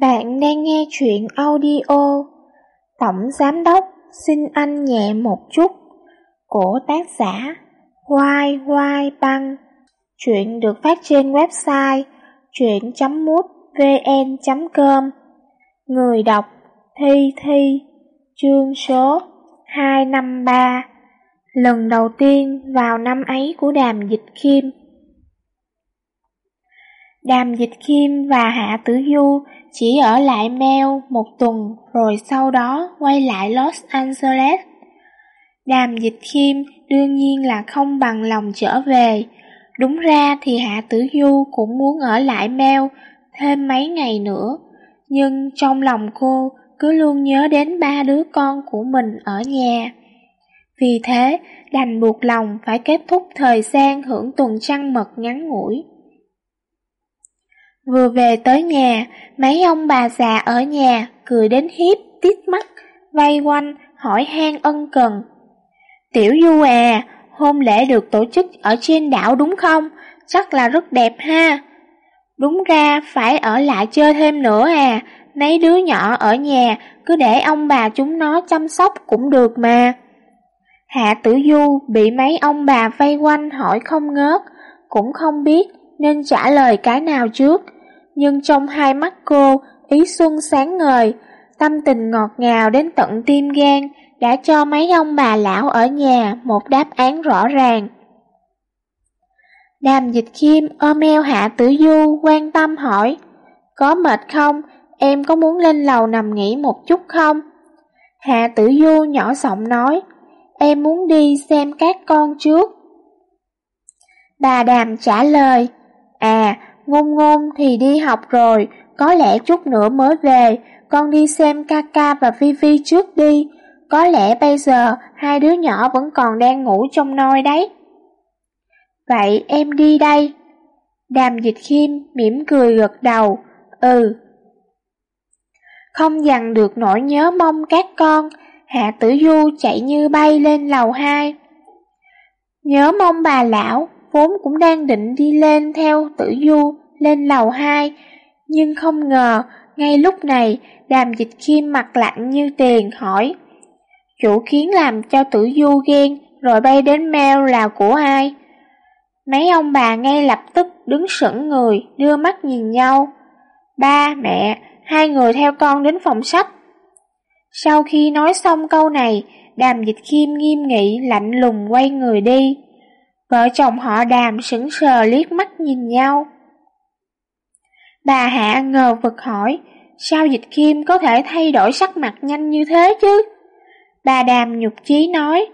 Bạn đang nghe chuyện audio. Tổng Giám Đốc, xin anh nhẹ một chút. Của tác giả Hoai Hoai Băng Chuyện được phát trên website chuyện.mútvn.com Người đọc, Thi Thi. Chương số 253 Lần đầu tiên vào năm ấy của đàm dịch khiêm Đàm Dịch Kim và Hạ Tử Du chỉ ở lại Mel một tuần rồi sau đó quay lại Los Angeles. Đàm Dịch Kim đương nhiên là không bằng lòng trở về. Đúng ra thì Hạ Tử Du cũng muốn ở lại Mel thêm mấy ngày nữa. Nhưng trong lòng cô cứ luôn nhớ đến ba đứa con của mình ở nhà. Vì thế, đành buộc lòng phải kết thúc thời gian hưởng tuần trăng mật ngắn ngủi. Vừa về tới nhà, mấy ông bà già ở nhà cười đến hiếp tít mắt, vây quanh, hỏi han ân cần. Tiểu Du à, hôn lễ được tổ chức ở trên đảo đúng không? Chắc là rất đẹp ha. Đúng ra phải ở lại chơi thêm nữa à, mấy đứa nhỏ ở nhà cứ để ông bà chúng nó chăm sóc cũng được mà. Hạ Tử Du bị mấy ông bà vây quanh hỏi không ngớt, cũng không biết nên trả lời cái nào trước nhưng trong hai mắt cô, ý xuân sáng ngời, tâm tình ngọt ngào đến tận tim gan, đã cho mấy ông bà lão ở nhà một đáp án rõ ràng. Đàm dịch khiêm ôm eo hạ tử du quan tâm hỏi, có mệt không, em có muốn lên lầu nằm nghỉ một chút không? Hạ tử du nhỏ giọng nói, em muốn đi xem các con trước. Bà đàm trả lời, à, Ngôn ngôn thì đi học rồi, có lẽ chút nữa mới về, con đi xem Kaka và Vivi trước đi. Có lẽ bây giờ hai đứa nhỏ vẫn còn đang ngủ trong nôi đấy. Vậy em đi đây. Đàm dịch khiêm mỉm cười gật đầu, ừ. Không dằn được nỗi nhớ mong các con, Hạ Tử Du chạy như bay lên lầu 2. Nhớ mong bà lão, vốn cũng đang định đi lên theo tử du lên lầu 2, nhưng không ngờ ngay lúc này đàm dịch kim mặt lạnh như tiền hỏi Chủ kiến làm cho tử du ghen rồi bay đến mail là của ai? Mấy ông bà ngay lập tức đứng sững người, đưa mắt nhìn nhau. Ba, mẹ, hai người theo con đến phòng sách. Sau khi nói xong câu này, đàm dịch kim nghiêm nghị lạnh lùng quay người đi. Vợ chồng họ đàm sững sờ liếc mắt nhìn nhau. Bà Hạ ngờ vực hỏi, sao dịch kim có thể thay đổi sắc mặt nhanh như thế chứ? Bà Đàm nhục chí nói,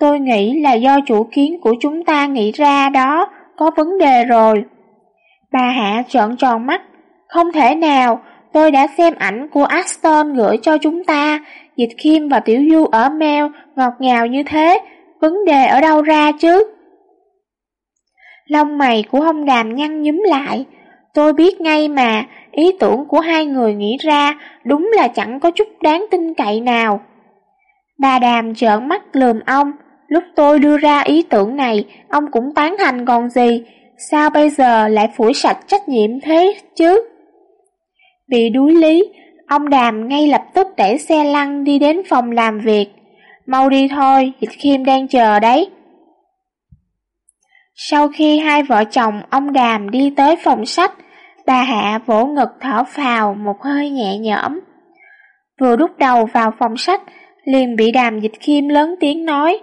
tôi nghĩ là do chủ kiến của chúng ta nghĩ ra đó, có vấn đề rồi. Bà Hạ trợn tròn mắt, không thể nào, tôi đã xem ảnh của Aston gửi cho chúng ta, dịch kim và tiểu du ở mail ngọt ngào như thế, vấn đề ở đâu ra chứ? Lông mày của ông đàm nhăn nhúm lại, tôi biết ngay mà, ý tưởng của hai người nghĩ ra đúng là chẳng có chút đáng tin cậy nào. Bà đàm trợn mắt lườm ông, lúc tôi đưa ra ý tưởng này, ông cũng tán thành còn gì, sao bây giờ lại phủi sạch trách nhiệm thế chứ? Bị đuối lý, ông đàm ngay lập tức đẩy xe lăn đi đến phòng làm việc. Mau đi thôi, Dịch Khiêm đang chờ đấy. Sau khi hai vợ chồng ông Đàm đi tới phòng sách, bà Hạ vỗ ngực thở phào một hơi nhẹ nhõm. Vừa đút đầu vào phòng sách, liền bị Đàm Dịch Khiêm lớn tiếng nói,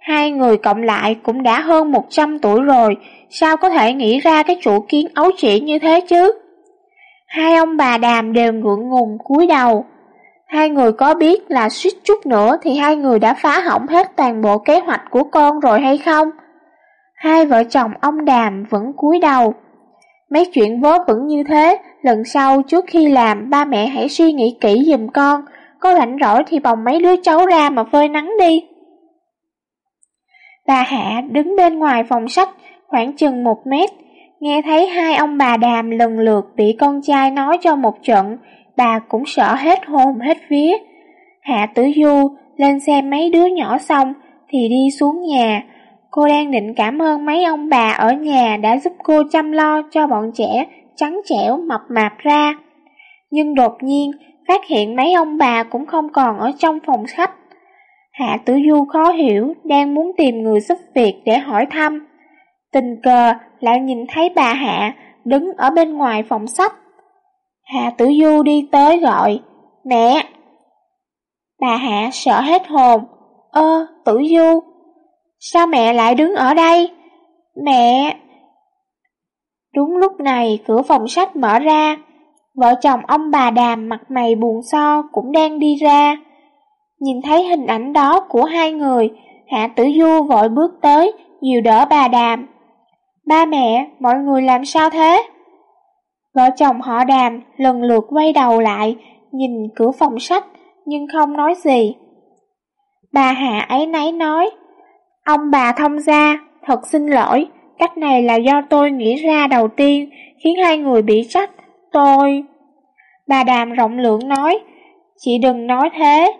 hai người cộng lại cũng đã hơn 100 tuổi rồi, sao có thể nghĩ ra cái chủ kiến ấu trĩ như thế chứ? Hai ông bà Đàm đều ngượng ngùng cúi đầu. Hai người có biết là suýt chút nữa thì hai người đã phá hỏng hết toàn bộ kế hoạch của con rồi hay không? Hai vợ chồng ông Đàm vẫn cúi đầu. Mấy chuyện vớ vẩn như thế, lần sau trước khi làm ba mẹ hãy suy nghĩ kỹ giùm con, có rảnh rỗi thì bồng mấy đứa cháu ra mà phơi nắng đi. Bà Hạ đứng bên ngoài phòng sách khoảng chừng một mét, nghe thấy hai ông bà đàm lần lượt bị con trai nói cho một trận, bà cũng sợ hết hồn hết vía. Hạ tử du lên xem mấy đứa nhỏ xong thì đi xuống nhà, Cô đang định cảm ơn mấy ông bà ở nhà đã giúp cô chăm lo cho bọn trẻ trắng trẻo mập mạp ra. Nhưng đột nhiên, phát hiện mấy ông bà cũng không còn ở trong phòng khách. Hạ Tử Du khó hiểu, đang muốn tìm người giúp việc để hỏi thăm. Tình cờ lại nhìn thấy bà Hạ đứng ở bên ngoài phòng sách. Hạ Tử Du đi tới gọi, mẹ! Bà Hạ sợ hết hồn, ơ, Tử Du, sao mẹ lại đứng ở đây? Mẹ! Đúng lúc này cửa phòng sách mở ra, vợ chồng ông bà Đàm mặt mày buồn so cũng đang đi ra. Nhìn thấy hình ảnh đó của hai người, Hạ Tử Du vội bước tới, dìu đỡ bà Đàm. Ba mẹ, mọi người làm sao thế? Vợ chồng họ Đàm lần lượt quay đầu lại, nhìn cửa phòng sách, nhưng không nói gì. Bà Hạ ấy nấy nói, Ông bà thông gia, thật xin lỗi, cách này là do tôi nghĩ ra đầu tiên, khiến hai người bị trách, tôi... Bà Đàm rộng lượng nói, chị đừng nói thế.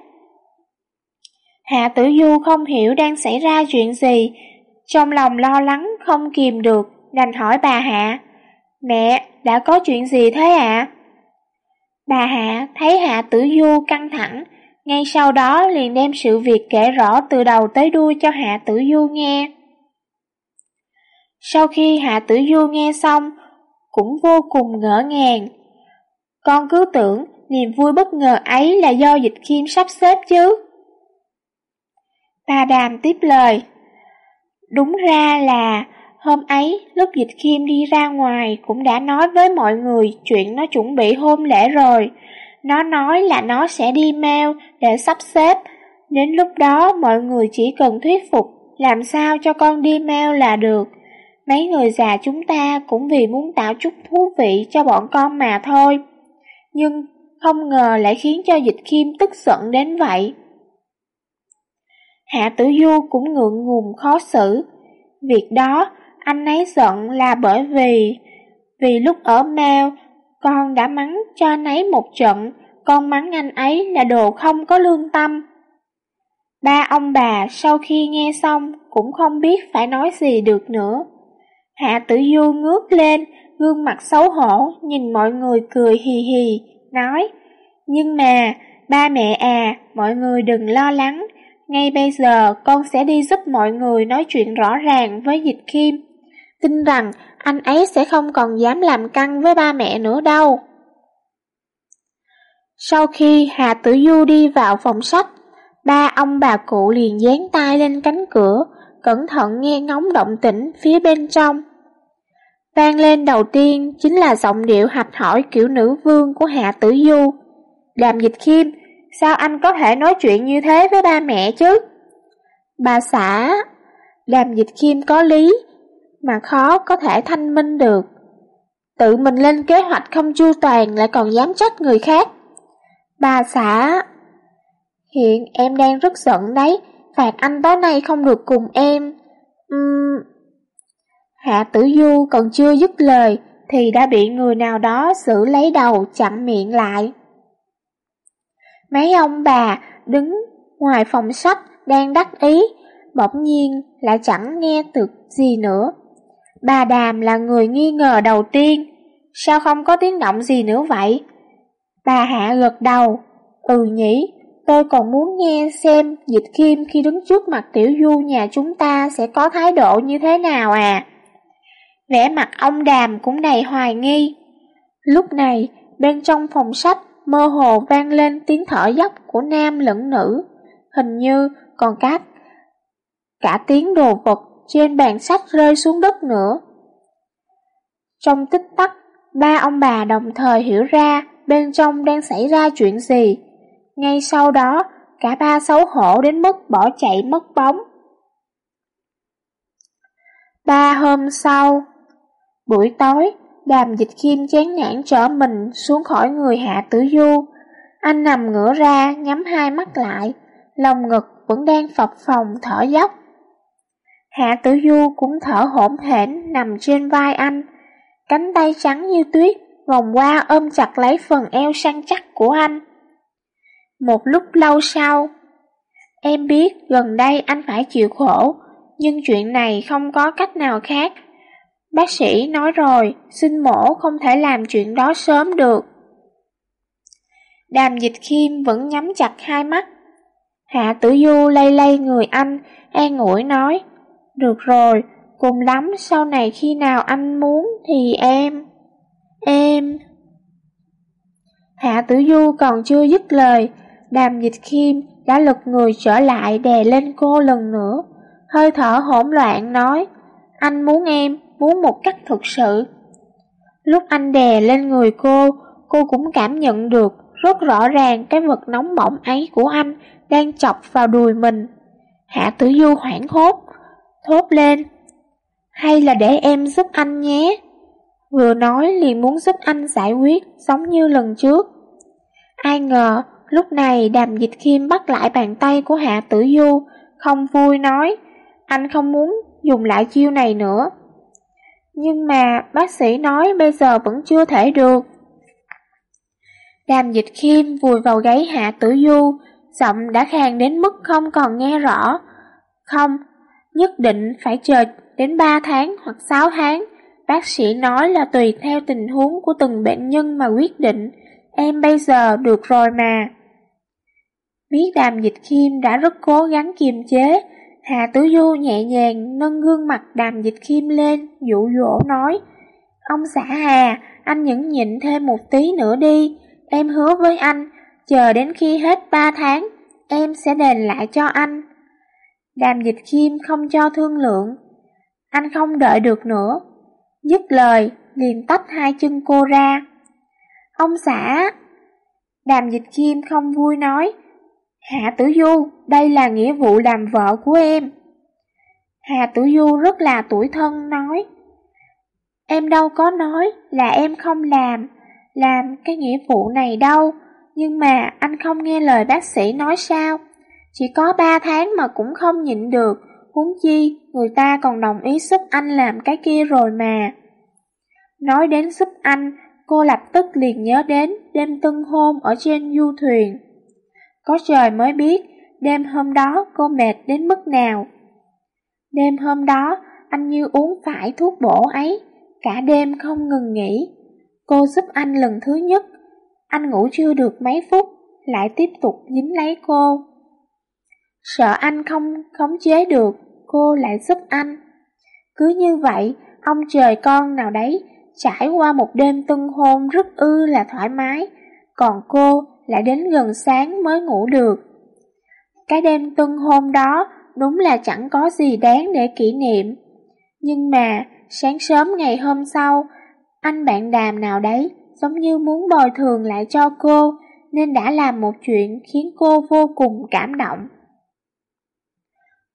Hạ Tử Du không hiểu đang xảy ra chuyện gì, trong lòng lo lắng không kìm được, đành hỏi bà Hạ, mẹ, đã có chuyện gì thế ạ? Bà Hạ thấy Hạ Tử Du căng thẳng, ngay sau đó liền đem sự việc kể rõ từ đầu tới đuôi cho Hạ Tử Du nghe. Sau khi Hạ Tử Du nghe xong, cũng vô cùng ngỡ ngàng. Con cứ tưởng niềm vui bất ngờ ấy là do dịch khiêm sắp xếp chứ. Bà Đàm tiếp lời. Đúng ra là hôm ấy lúc dịch khiêm đi ra ngoài cũng đã nói với mọi người chuyện nó chuẩn bị hôn lễ rồi. Nó nói là nó sẽ đi mail để sắp xếp. Đến lúc đó mọi người chỉ cần thuyết phục làm sao cho con đi mail là được. Mấy người già chúng ta cũng vì muốn tạo chút thú vị cho bọn con mà thôi. Nhưng không ngờ lại khiến cho dịch khiêm tức giận đến vậy. Hạ Tử Du cũng ngượng ngùng khó xử. Việc đó, anh ấy giận là bởi vì... Vì lúc ở mail, con đã mắng cho anh ấy một trận, con mắng anh ấy là đồ không có lương tâm. Ba ông bà sau khi nghe xong cũng không biết phải nói gì được nữa. Hạ tử du ngước lên, gương mặt xấu hổ, nhìn mọi người cười hì hì, nói Nhưng mà, ba mẹ à, mọi người đừng lo lắng, ngay bây giờ con sẽ đi giúp mọi người nói chuyện rõ ràng với dịch kim. Tin rằng anh ấy sẽ không còn dám làm căng với ba mẹ nữa đâu. Sau khi Hà Tử Du đi vào phòng sách, ba ông bà cụ liền dán tay lên cánh cửa, cẩn thận nghe ngóng động tĩnh phía bên trong. Vang lên đầu tiên chính là giọng điệu hạch hỏi kiểu nữ vương của Hạ Tử Du. Đàm dịch khiêm, sao anh có thể nói chuyện như thế với ba mẹ chứ? Bà xã, đàm dịch khiêm có lý, mà khó có thể thanh minh được. Tự mình lên kế hoạch không chu toàn lại còn dám trách người khác. Bà xã, hiện em đang rất giận đấy, phạt anh tối nay không được cùng em. Uhm... Hạ tử du còn chưa dứt lời thì đã bị người nào đó xử lấy đầu chặn miệng lại. Mấy ông bà đứng ngoài phòng sách đang đắc ý, bỗng nhiên lại chẳng nghe được gì nữa. Bà Đàm là người nghi ngờ đầu tiên, sao không có tiếng động gì nữa vậy? Bà Hạ gật đầu, ừ nhỉ, tôi còn muốn nghe xem dịch kim khi đứng trước mặt tiểu du nhà chúng ta sẽ có thái độ như thế nào à. Vẻ mặt ông Đàm cũng đầy hoài nghi. Lúc này, bên trong phòng sách mơ hồ vang lên tiếng thở dốc của nam lẫn nữ, hình như còn cát cả tiếng đồ vật trên bàn sách rơi xuống đất nữa. Trong tích tắc, ba ông bà đồng thời hiểu ra bên trong đang xảy ra chuyện gì. Ngay sau đó, cả ba xấu hổ đến mức bỏ chạy mất bóng. Ba hôm sau, buổi tối, đàm dịch khiêm chán nản trở mình xuống khỏi người hạ tử du. Anh nằm ngửa ra, nhắm hai mắt lại, lòng ngực vẫn đang phập phồng thở dốc. Hạ tử du cũng thở hổn hển nằm trên vai anh, cánh tay trắng như tuyết vòng qua ôm chặt lấy phần eo săn chắc của anh. Một lúc lâu sau, em biết gần đây anh phải chịu khổ, nhưng chuyện này không có cách nào khác. Bác sĩ nói rồi, xin mổ không thể làm chuyện đó sớm được. Đàm dịch khiêm vẫn nhắm chặt hai mắt. Hạ tử du lay lay người anh, an ủi nói, được rồi, cùng lắm sau này khi nào anh muốn thì em, em... Hạ tử du còn chưa dứt lời, đàm dịch khiêm đã lật người trở lại đè lên cô lần nữa, hơi thở hỗn loạn nói, anh muốn em, muốn một cách thực sự. Lúc anh đè lên người cô, cô cũng cảm nhận được rất rõ ràng cái vật nóng bỏng ấy của anh đang chọc vào đùi mình. Hạ tử du hoảng hốt, thốt lên. Hay là để em giúp anh nhé. Vừa nói liền muốn giúp anh giải quyết giống như lần trước. Ai ngờ, lúc này đàm dịch khiêm bắt lại bàn tay của Hạ tử du, không vui nói, anh không muốn dùng lại chiêu này nữa. Nhưng mà bác sĩ nói bây giờ vẫn chưa thể được. Đàm dịch khiêm vùi vào gáy hạ tử du, giọng đã khàn đến mức không còn nghe rõ. Không, nhất định phải chờ đến 3 tháng hoặc 6 tháng. Bác sĩ nói là tùy theo tình huống của từng bệnh nhân mà quyết định. Em bây giờ được rồi mà. Biết đàm dịch khiêm đã rất cố gắng kiềm chế, Hà tứ Du nhẹ nhàng nâng gương mặt đàm dịch khiêm lên, dụ dỗ nói, Ông xã Hà, anh nhẫn nhịn thêm một tí nữa đi, em hứa với anh, chờ đến khi hết ba tháng, em sẽ đền lại cho anh. Đàm dịch khiêm không cho thương lượng, anh không đợi được nữa. Dứt lời, liền tách hai chân cô ra. Ông xã! Đàm dịch khiêm không vui nói, Hạ Tử Du, đây là nghĩa vụ làm vợ của em. Hà Tử Du rất là tuổi thân nói, Em đâu có nói là em không làm, làm cái nghĩa vụ này đâu, nhưng mà anh không nghe lời bác sĩ nói sao. Chỉ có ba tháng mà cũng không nhịn được, huống chi người ta còn đồng ý giúp anh làm cái kia rồi mà. Nói đến giúp anh, cô lập tức liền nhớ đến đêm tân hôn ở trên du thuyền. Có trời mới biết, đêm hôm đó cô mệt đến mức nào. Đêm hôm đó, anh như uống phải thuốc bổ ấy, cả đêm không ngừng nghỉ. Cô giúp anh lần thứ nhất, anh ngủ chưa được mấy phút, lại tiếp tục dính lấy cô. Sợ anh không khống chế được, cô lại giúp anh. Cứ như vậy, ông trời con nào đấy, trải qua một đêm tân hôn rất ư là thoải mái, còn cô lại đến gần sáng mới ngủ được. Cái đêm tân hôn đó đúng là chẳng có gì đáng để kỷ niệm. Nhưng mà, sáng sớm ngày hôm sau, anh bạn đàm nào đấy giống như muốn bồi thường lại cho cô, nên đã làm một chuyện khiến cô vô cùng cảm động.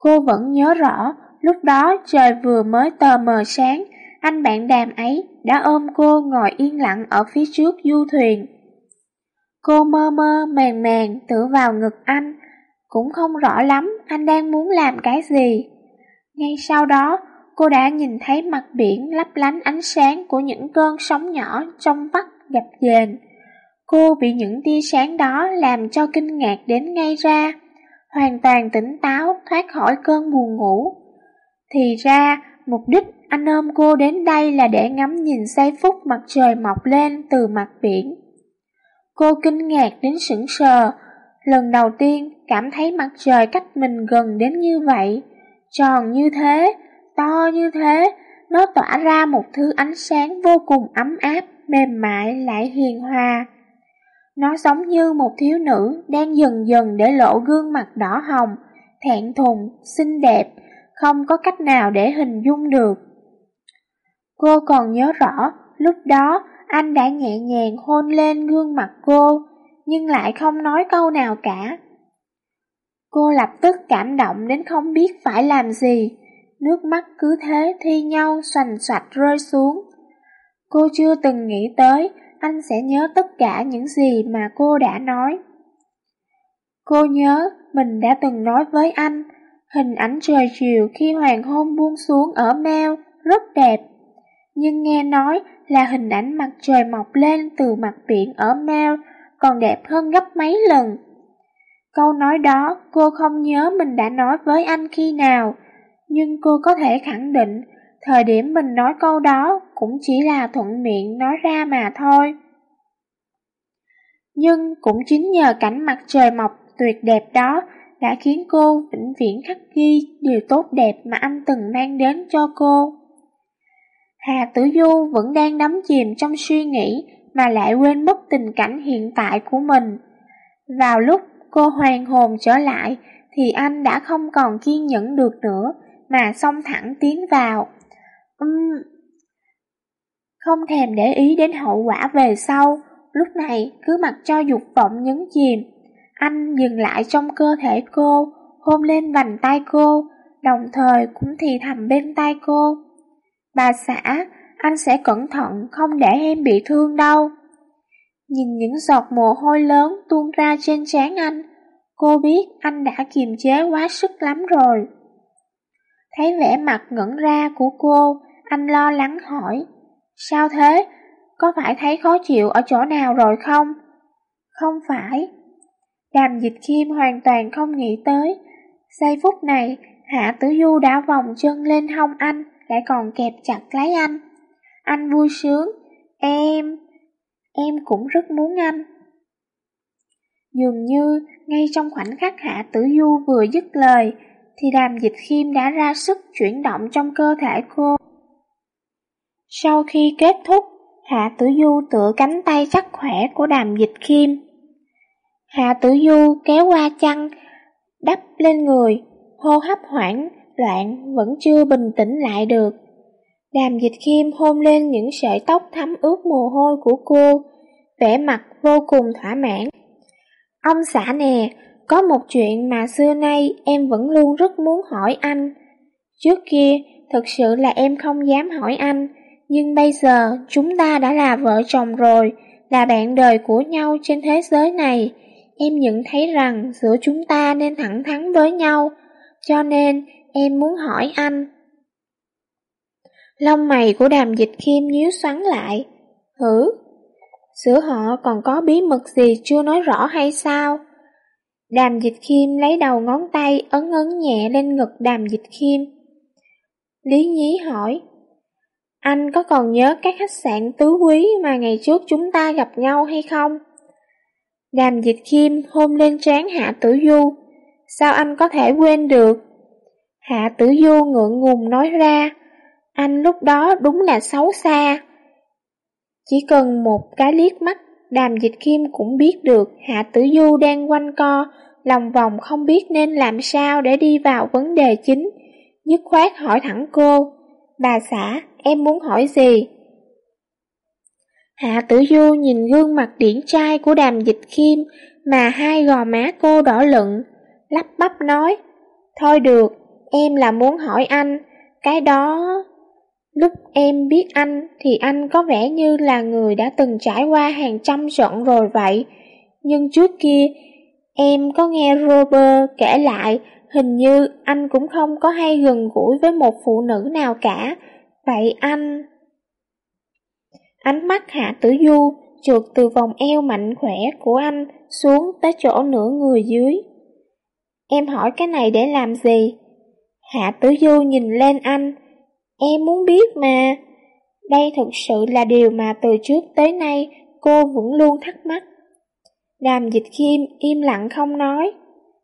Cô vẫn nhớ rõ, lúc đó trời vừa mới tờ mờ sáng, anh bạn đàm ấy đã ôm cô ngồi yên lặng ở phía trước du thuyền. Cô mơ mơ màng màng tựa vào ngực anh, cũng không rõ lắm anh đang muốn làm cái gì. Ngay sau đó, cô đã nhìn thấy mặt biển lấp lánh ánh sáng của những cơn sóng nhỏ trong vắt dập dềnh Cô bị những tia sáng đó làm cho kinh ngạc đến ngay ra, hoàn toàn tỉnh táo thoát khỏi cơn buồn ngủ. Thì ra, mục đích anh ôm cô đến đây là để ngắm nhìn giây phút mặt trời mọc lên từ mặt biển. Cô kinh ngạc đến sững sờ, lần đầu tiên cảm thấy mặt trời cách mình gần đến như vậy, tròn như thế, to như thế, nó tỏa ra một thứ ánh sáng vô cùng ấm áp, mềm mại lại hiền hòa. Nó giống như một thiếu nữ đang dần dần để lộ gương mặt đỏ hồng, thẹn thùng, xinh đẹp, không có cách nào để hình dung được. Cô còn nhớ rõ, lúc đó anh đã nhẹ nhàng hôn lên gương mặt cô, nhưng lại không nói câu nào cả. Cô lập tức cảm động đến không biết phải làm gì, nước mắt cứ thế thi nhau xoành xoạch rơi xuống. Cô chưa từng nghĩ tới anh sẽ nhớ tất cả những gì mà cô đã nói. Cô nhớ mình đã từng nói với anh, hình ảnh trời chiều khi hoàng hôn buông xuống ở Mel rất đẹp. Nhưng nghe nói là hình ảnh mặt trời mọc lên từ mặt biển ở Mel còn đẹp hơn gấp mấy lần. Câu nói đó cô không nhớ mình đã nói với anh khi nào, nhưng cô có thể khẳng định thời điểm mình nói câu đó cũng chỉ là thuận miệng nói ra mà thôi. Nhưng cũng chính nhờ cảnh mặt trời mọc tuyệt đẹp đó đã khiến cô vĩnh viễn khắc ghi điều tốt đẹp mà anh từng mang đến cho cô. Hà Tử Du vẫn đang đắm chìm trong suy nghĩ mà lại quên mất tình cảnh hiện tại của mình. Vào lúc cô hoàn hồn trở lại thì anh đã không còn kiên nhẫn được nữa mà xông thẳng tiến vào. Uhm, không thèm để ý đến hậu quả về sau, lúc này cứ mặc cho dục vọng nhấn chìm. Anh dừng lại trong cơ thể cô, hôn lên vành tay cô, đồng thời cũng thì thầm bên tay cô. Bà xã, anh sẽ cẩn thận không để em bị thương đâu. Nhìn những giọt mồ hôi lớn tuôn ra trên trán anh, cô biết anh đã kiềm chế quá sức lắm rồi. Thấy vẻ mặt ngẩn ra của cô, anh lo lắng hỏi, sao thế? Có phải thấy khó chịu ở chỗ nào rồi không? Không phải. Đàm dịch kim hoàn toàn không nghĩ tới. Giây phút này, Hạ Tử Du đã vòng chân lên hông anh, lại còn kẹp chặt lấy anh. Anh vui sướng, em, em cũng rất muốn anh. Dường như, ngay trong khoảnh khắc Hạ Tử Du vừa dứt lời, thì đàm dịch khiêm đã ra sức chuyển động trong cơ thể cô. Sau khi kết thúc, Hạ Tử Du tựa cánh tay chắc khỏe của đàm dịch khiêm. Hạ Tử Du kéo qua chăn, đắp lên người, hô hấp hoảng, loạn vẫn chưa bình tĩnh lại được. Đàm dịch khiêm hôn lên những sợi tóc thấm ướt mồ hôi của cô, vẻ mặt vô cùng thỏa mãn. Ông xã nè, có một chuyện mà xưa nay em vẫn luôn rất muốn hỏi anh. Trước kia, thực sự là em không dám hỏi anh, nhưng bây giờ chúng ta đã là vợ chồng rồi, là bạn đời của nhau trên thế giới này. Em nhận thấy rằng giữa chúng ta nên thẳng thắn với nhau, cho nên em muốn hỏi anh. Lông mày của đàm dịch khiêm nhíu xoắn lại. Hử? Giữa họ còn có bí mật gì chưa nói rõ hay sao? Đàm dịch khiêm lấy đầu ngón tay ấn ấn nhẹ lên ngực đàm dịch khiêm. Lý nhí hỏi, anh có còn nhớ các khách sạn tứ quý mà ngày trước chúng ta gặp nhau hay không? Đàm dịch khiêm hôn lên trán Hạ Tử Du, sao anh có thể quên được? Hạ Tử Du ngượng ngùng nói ra, anh lúc đó đúng là xấu xa. Chỉ cần một cái liếc mắt, đàm dịch khiêm cũng biết được Hạ Tử Du đang quanh co, lòng vòng không biết nên làm sao để đi vào vấn đề chính. Nhất khoát hỏi thẳng cô, bà xã, em muốn hỏi gì? Hạ Tử Du nhìn gương mặt điển trai của đàm dịch khiêm mà hai gò má cô đỏ lựng, lắp bắp nói, thôi được, em là muốn hỏi anh, cái đó... Lúc em biết anh thì anh có vẻ như là người đã từng trải qua hàng trăm trận rồi vậy. Nhưng trước kia, em có nghe Robert kể lại hình như anh cũng không có hay gần gũi với một phụ nữ nào cả. Vậy anh... Ánh mắt Hạ Tử Du trượt từ vòng eo mạnh khỏe của anh xuống tới chỗ nửa người dưới. Em hỏi cái này để làm gì? Hạ Tử Du nhìn lên anh, Em muốn biết mà. Đây thực sự là điều mà từ trước tới nay cô vẫn luôn thắc mắc. Đàm dịch khiêm im lặng không nói.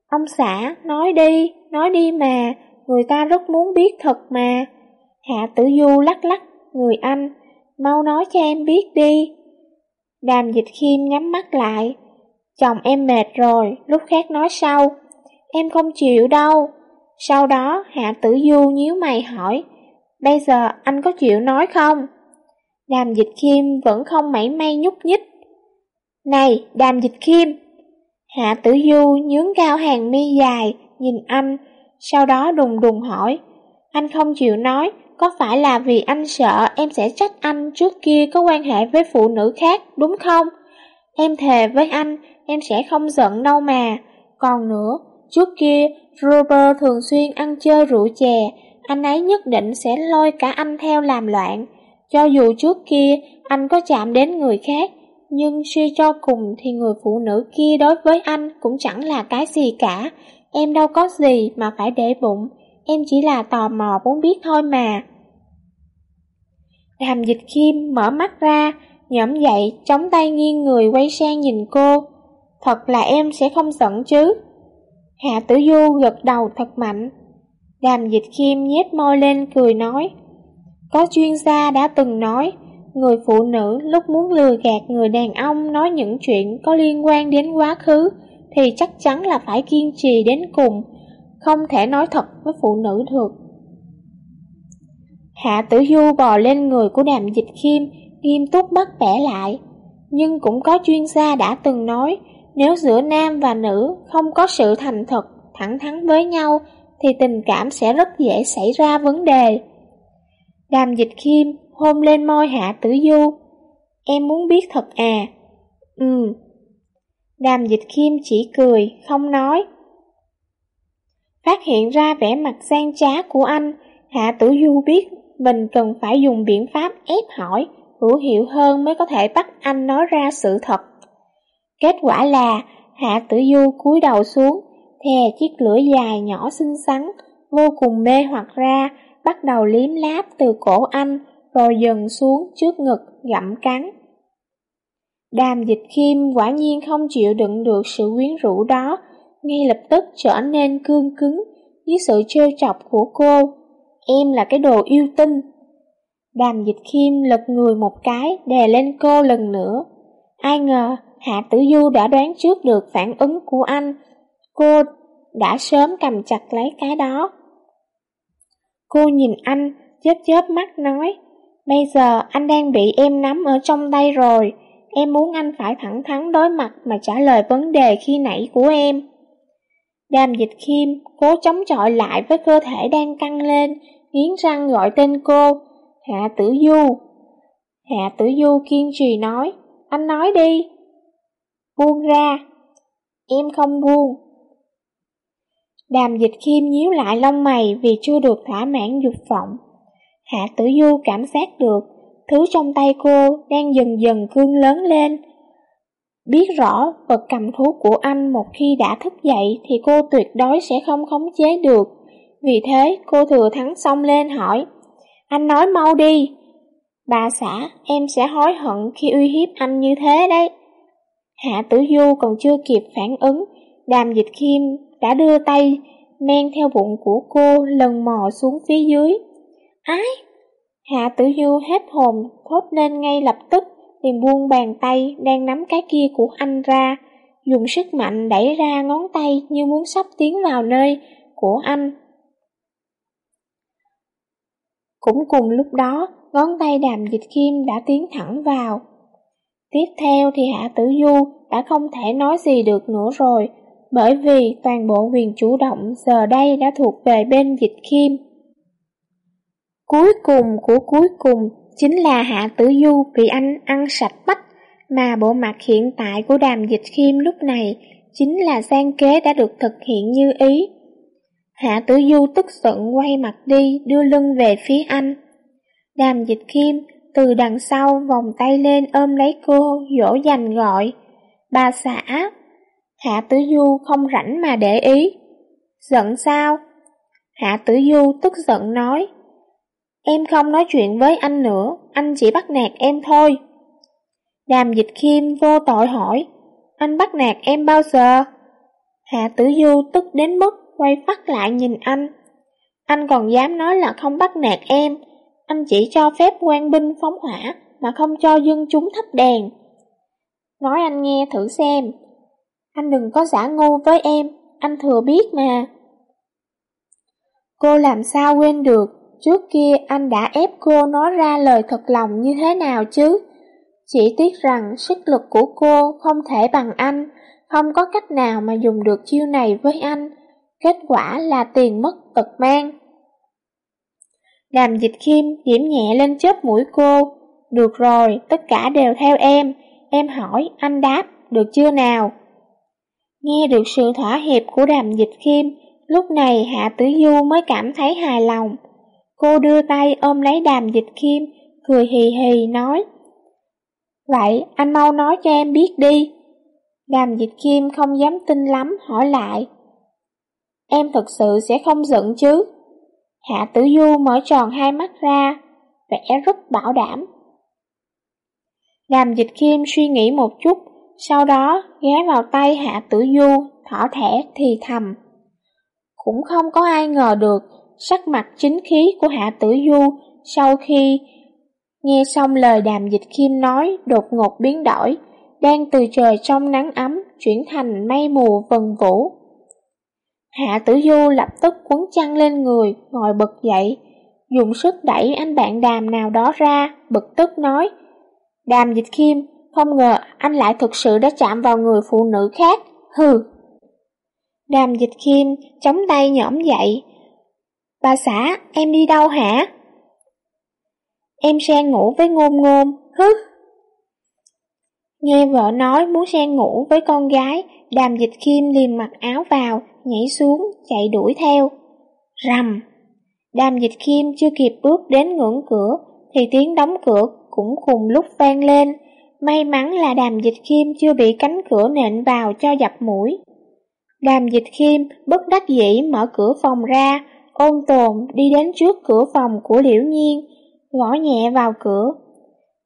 Ông xã, nói đi, nói đi mà, người ta rất muốn biết thật mà. Hạ tử du lắc lắc, người anh, mau nói cho em biết đi. Đàm dịch khiêm nhắm mắt lại. Chồng em mệt rồi, lúc khác nói sau. Em không chịu đâu. Sau đó Hạ tử du nhíu mày hỏi, Bây giờ anh có chịu nói không? Đàm dịch khiêm vẫn không mảy may nhúc nhích. Này, đàm dịch khiêm! Hạ tử du nhướng cao hàng mi dài, nhìn anh, sau đó đùng đùng hỏi. Anh không chịu nói, có phải là vì anh sợ em sẽ trách anh trước kia có quan hệ với phụ nữ khác, đúng không? Em thề với anh, em sẽ không giận đâu mà. Còn nữa, trước kia, Robert thường xuyên ăn chơi rượu chè, anh ấy nhất định sẽ lôi cả anh theo làm loạn. Cho dù trước kia anh có chạm đến người khác, nhưng suy cho cùng thì người phụ nữ kia đối với anh cũng chẳng là cái gì cả. Em đâu có gì mà phải để bụng, em chỉ là tò mò muốn biết thôi mà. Đàm dịch khiêm mở mắt ra, nhõm dậy, chống tay nghiêng người quay sang nhìn cô. Thật là em sẽ không giận chứ? Hạ Tử Du gật đầu thật mạnh. Đàm dịch khiêm nhếch môi lên cười nói. Có chuyên gia đã từng nói, người phụ nữ lúc muốn lừa gạt người đàn ông nói những chuyện có liên quan đến quá khứ thì chắc chắn là phải kiên trì đến cùng, không thể nói thật với phụ nữ được. Hạ tử du bò lên người của đàm dịch khiêm, nghiêm túc bắt bẻ lại. Nhưng cũng có chuyên gia đã từng nói, nếu giữa nam và nữ không có sự thành thật, thẳng thắn với nhau, thì tình cảm sẽ rất dễ xảy ra vấn đề. Đàm dịch khiêm hôn lên môi hạ tử du. Em muốn biết thật à? Ừ. Đàm dịch khiêm chỉ cười, không nói. Phát hiện ra vẻ mặt gian trá của anh, hạ tử du biết mình cần phải dùng biện pháp ép hỏi, hữu hiệu hơn mới có thể bắt anh nói ra sự thật. Kết quả là, hạ tử du cúi đầu xuống, thè chiếc lưỡi dài nhỏ xinh xắn, vô cùng mê hoặc ra, bắt đầu liếm láp từ cổ anh, rồi dần xuống trước ngực gặm cắn. Đàm dịch khiêm quả nhiên không chịu đựng được sự quyến rũ đó, ngay lập tức trở nên cương cứng dưới sự trêu chọc của cô. Em là cái đồ yêu tinh. Đàm dịch khiêm lật người một cái, đè lên cô lần nữa. Ai ngờ, Hạ Tử Du đã đoán trước được phản ứng của anh. Cô đã sớm cầm chặt lấy cái đó. Cô nhìn anh, chớp chớp mắt nói, Bây giờ anh đang bị em nắm ở trong tay rồi, em muốn anh phải thẳng thắn đối mặt mà trả lời vấn đề khi nãy của em. Đàm dịch khiêm cố chống chọi lại với cơ thể đang căng lên, nghiến răng gọi tên cô, Hạ Tử Du. Hạ Tử Du kiên trì nói, anh nói đi. Buông ra. Em không buông. Đàm dịch khiêm nhíu lại lông mày vì chưa được thỏa mãn dục vọng. Hạ Tử Du cảm giác được thứ trong tay cô đang dần dần cương lớn lên. Biết rõ vật cầm thú của anh một khi đã thức dậy thì cô tuyệt đối sẽ không khống chế được. Vì thế cô thừa thắng xông lên hỏi, anh nói mau đi. Bà xã, em sẽ hối hận khi uy hiếp anh như thế đấy. Hạ Tử Du còn chưa kịp phản ứng, đàm dịch khiêm đã đưa tay men theo bụng của cô lần mò xuống phía dưới. Ái! Hạ tử du hết hồn, thốt lên ngay lập tức, liền buông bàn tay đang nắm cái kia của anh ra, dùng sức mạnh đẩy ra ngón tay như muốn sắp tiến vào nơi của anh. Cũng cùng lúc đó, ngón tay đàm dịch kim đã tiến thẳng vào. Tiếp theo thì Hạ Tử Du đã không thể nói gì được nữa rồi, bởi vì toàn bộ quyền chủ động giờ đây đã thuộc về bên dịch kim. Cuối cùng của cuối cùng chính là Hạ Tử Du bị anh ăn sạch bách, mà bộ mặt hiện tại của đàm dịch khiêm lúc này chính là gian kế đã được thực hiện như ý. Hạ Tử Du tức giận quay mặt đi, đưa lưng về phía anh. Đàm dịch khiêm từ đằng sau vòng tay lên ôm lấy cô, dỗ dành gọi. Bà xã. Hạ Tử Du không rảnh mà để ý. Giận sao? Hạ Tử Du tức giận nói. Em không nói chuyện với anh nữa, anh chỉ bắt nạt em thôi. Đàm dịch khiêm vô tội hỏi, anh bắt nạt em bao giờ? Hạ tử du tức đến mức quay phát lại nhìn anh. Anh còn dám nói là không bắt nạt em, anh chỉ cho phép quan binh phóng hỏa mà không cho dân chúng thắp đèn. Nói anh nghe thử xem, anh đừng có giả ngu với em, anh thừa biết mà. Cô làm sao quên được Trước kia anh đã ép cô nói ra lời thật lòng như thế nào chứ? Chỉ tiếc rằng sức lực của cô không thể bằng anh, không có cách nào mà dùng được chiêu này với anh. Kết quả là tiền mất tật mang. Đàm dịch khiêm điểm nhẹ lên chớp mũi cô. Được rồi, tất cả đều theo em. Em hỏi, anh đáp, được chưa nào? Nghe được sự thỏa hiệp của đàm dịch khiêm, lúc này Hạ Tử Du mới cảm thấy hài lòng. Cô đưa tay ôm lấy đàm dịch khiêm, cười hì hì nói. Vậy anh mau nói cho em biết đi. Đàm dịch khiêm không dám tin lắm, hỏi lại. Em thật sự sẽ không giận chứ? Hạ tử du mở tròn hai mắt ra, vẻ rất bảo đảm. Đàm dịch kim suy nghĩ một chút, sau đó ghé vào tay Hạ Tử Du, thỏ thẻ thì thầm. Cũng không có ai ngờ được sắc mặt chính khí của Hạ Tử Du sau khi nghe xong lời đàm dịch kim nói đột ngột biến đổi, đang từ trời trong nắng ấm chuyển thành mây mù vần vũ. Hạ Tử Du lập tức quấn chăn lên người, ngồi bật dậy, dùng sức đẩy anh bạn đàm nào đó ra, bực tức nói. Đàm dịch kim, không ngờ anh lại thực sự đã chạm vào người phụ nữ khác, hừ. Đàm dịch kim chống tay nhõm dậy. Bà xã, em đi đâu hả? Em sang ngủ với ngôn ngôn, hứ. Nghe vợ nói muốn sang ngủ với con gái, đàm dịch kim liền mặc áo vào, nhảy xuống, chạy đuổi theo. Rầm! Đàm dịch kim chưa kịp bước đến ngưỡng cửa, thì tiếng đóng cửa cũng cùng lúc vang lên. May mắn là đàm dịch kim chưa bị cánh cửa nện vào cho dập mũi. Đàm dịch kim bất đắc dĩ mở cửa phòng ra, ôn tồn đi đến trước cửa phòng của liễu nhiên, gõ nhẹ vào cửa.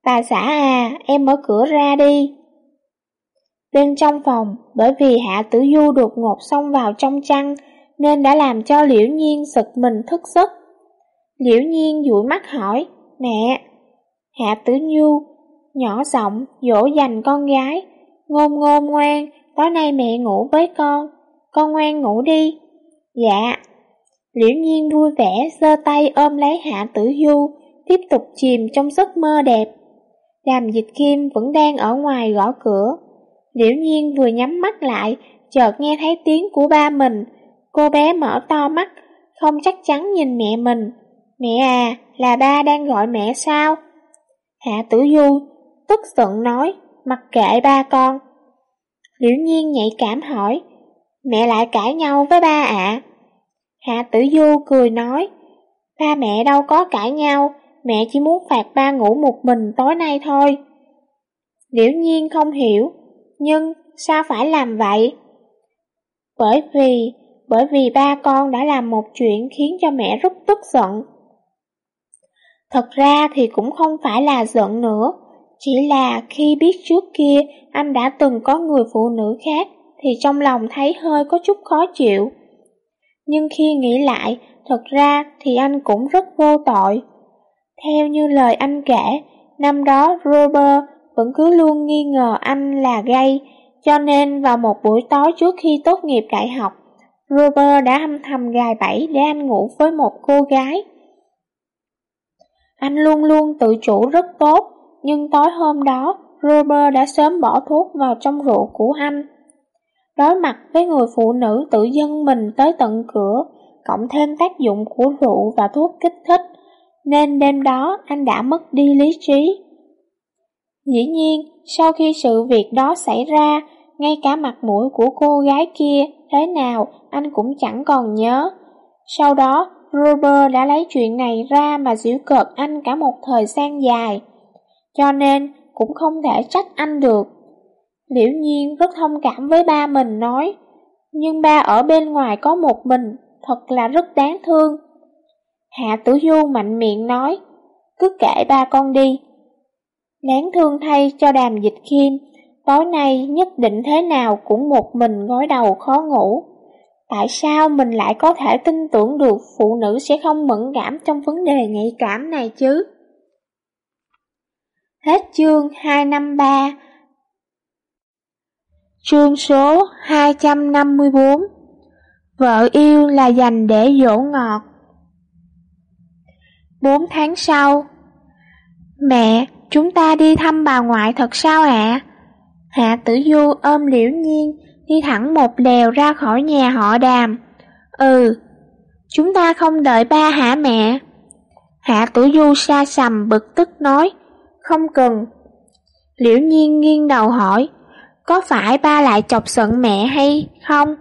Bà xã à, em mở cửa ra đi. Bên trong phòng, bởi vì Hạ Tử Du đột ngột xông vào trong chăn, nên đã làm cho Liễu Nhiên sực mình thức giấc. Liễu Nhiên dụi mắt hỏi, mẹ. Hạ Tử Du nhỏ giọng dỗ dành con gái, ngôn ngôn ngoan, tối nay mẹ ngủ với con, con ngoan ngủ đi. Dạ. Liễu Nhiên vui vẻ giơ tay ôm lấy Hạ Tử Du, tiếp tục chìm trong giấc mơ đẹp. Đàm dịch kim vẫn đang ở ngoài gõ cửa. Liễu nhiên vừa nhắm mắt lại, chợt nghe thấy tiếng của ba mình. Cô bé mở to mắt, không chắc chắn nhìn mẹ mình. Mẹ à, là ba đang gọi mẹ sao? Hạ tử du, tức giận nói, mặc kệ ba con. Liễu nhiên nhạy cảm hỏi, mẹ lại cãi nhau với ba ạ. Hạ tử du cười nói, ba mẹ đâu có cãi nhau, mẹ chỉ muốn phạt ba ngủ một mình tối nay thôi. Liễu nhiên không hiểu, nhưng sao phải làm vậy? Bởi vì, bởi vì ba con đã làm một chuyện khiến cho mẹ rất tức giận. Thật ra thì cũng không phải là giận nữa, chỉ là khi biết trước kia anh đã từng có người phụ nữ khác thì trong lòng thấy hơi có chút khó chịu. Nhưng khi nghĩ lại, thật ra thì anh cũng rất vô tội. Theo như lời anh kể, năm đó Robert vẫn cứ luôn nghi ngờ anh là gay, cho nên vào một buổi tối trước khi tốt nghiệp đại học, Robert đã âm thầm gài bẫy để anh ngủ với một cô gái. Anh luôn luôn tự chủ rất tốt, nhưng tối hôm đó, Robert đã sớm bỏ thuốc vào trong rượu của anh. Đối mặt với người phụ nữ tự dân mình tới tận cửa, cộng thêm tác dụng của rượu và thuốc kích thích, nên đêm đó anh đã mất đi lý trí. Dĩ nhiên, sau khi sự việc đó xảy ra, ngay cả mặt mũi của cô gái kia thế nào anh cũng chẳng còn nhớ. Sau đó, Robert đã lấy chuyện này ra mà giễu cợt anh cả một thời gian dài. Cho nên, cũng không thể trách anh được. Liễu nhiên rất thông cảm với ba mình nói, nhưng ba ở bên ngoài có một mình, thật là rất đáng thương. Hạ Tử Du mạnh miệng nói, cứ kể ba con đi. Đáng thương thay cho đàm dịch khiêm, tối nay nhất định thế nào cũng một mình gối đầu khó ngủ. Tại sao mình lại có thể tin tưởng được phụ nữ sẽ không mẫn cảm trong vấn đề nhạy cảm này chứ? Hết chương 253 Chương số 254 Vợ yêu là dành để dỗ ngọt Bốn tháng sau Mẹ, chúng ta đi thăm bà ngoại thật sao ạ? Hạ tử du ôm liễu nhiên, đi thẳng một lèo ra khỏi nhà họ đàm. Ừ, chúng ta không đợi ba hả mẹ? Hạ tử du xa sầm bực tức nói, không cần. Liễu nhiên nghiêng đầu hỏi, có phải ba lại chọc giận mẹ hay không?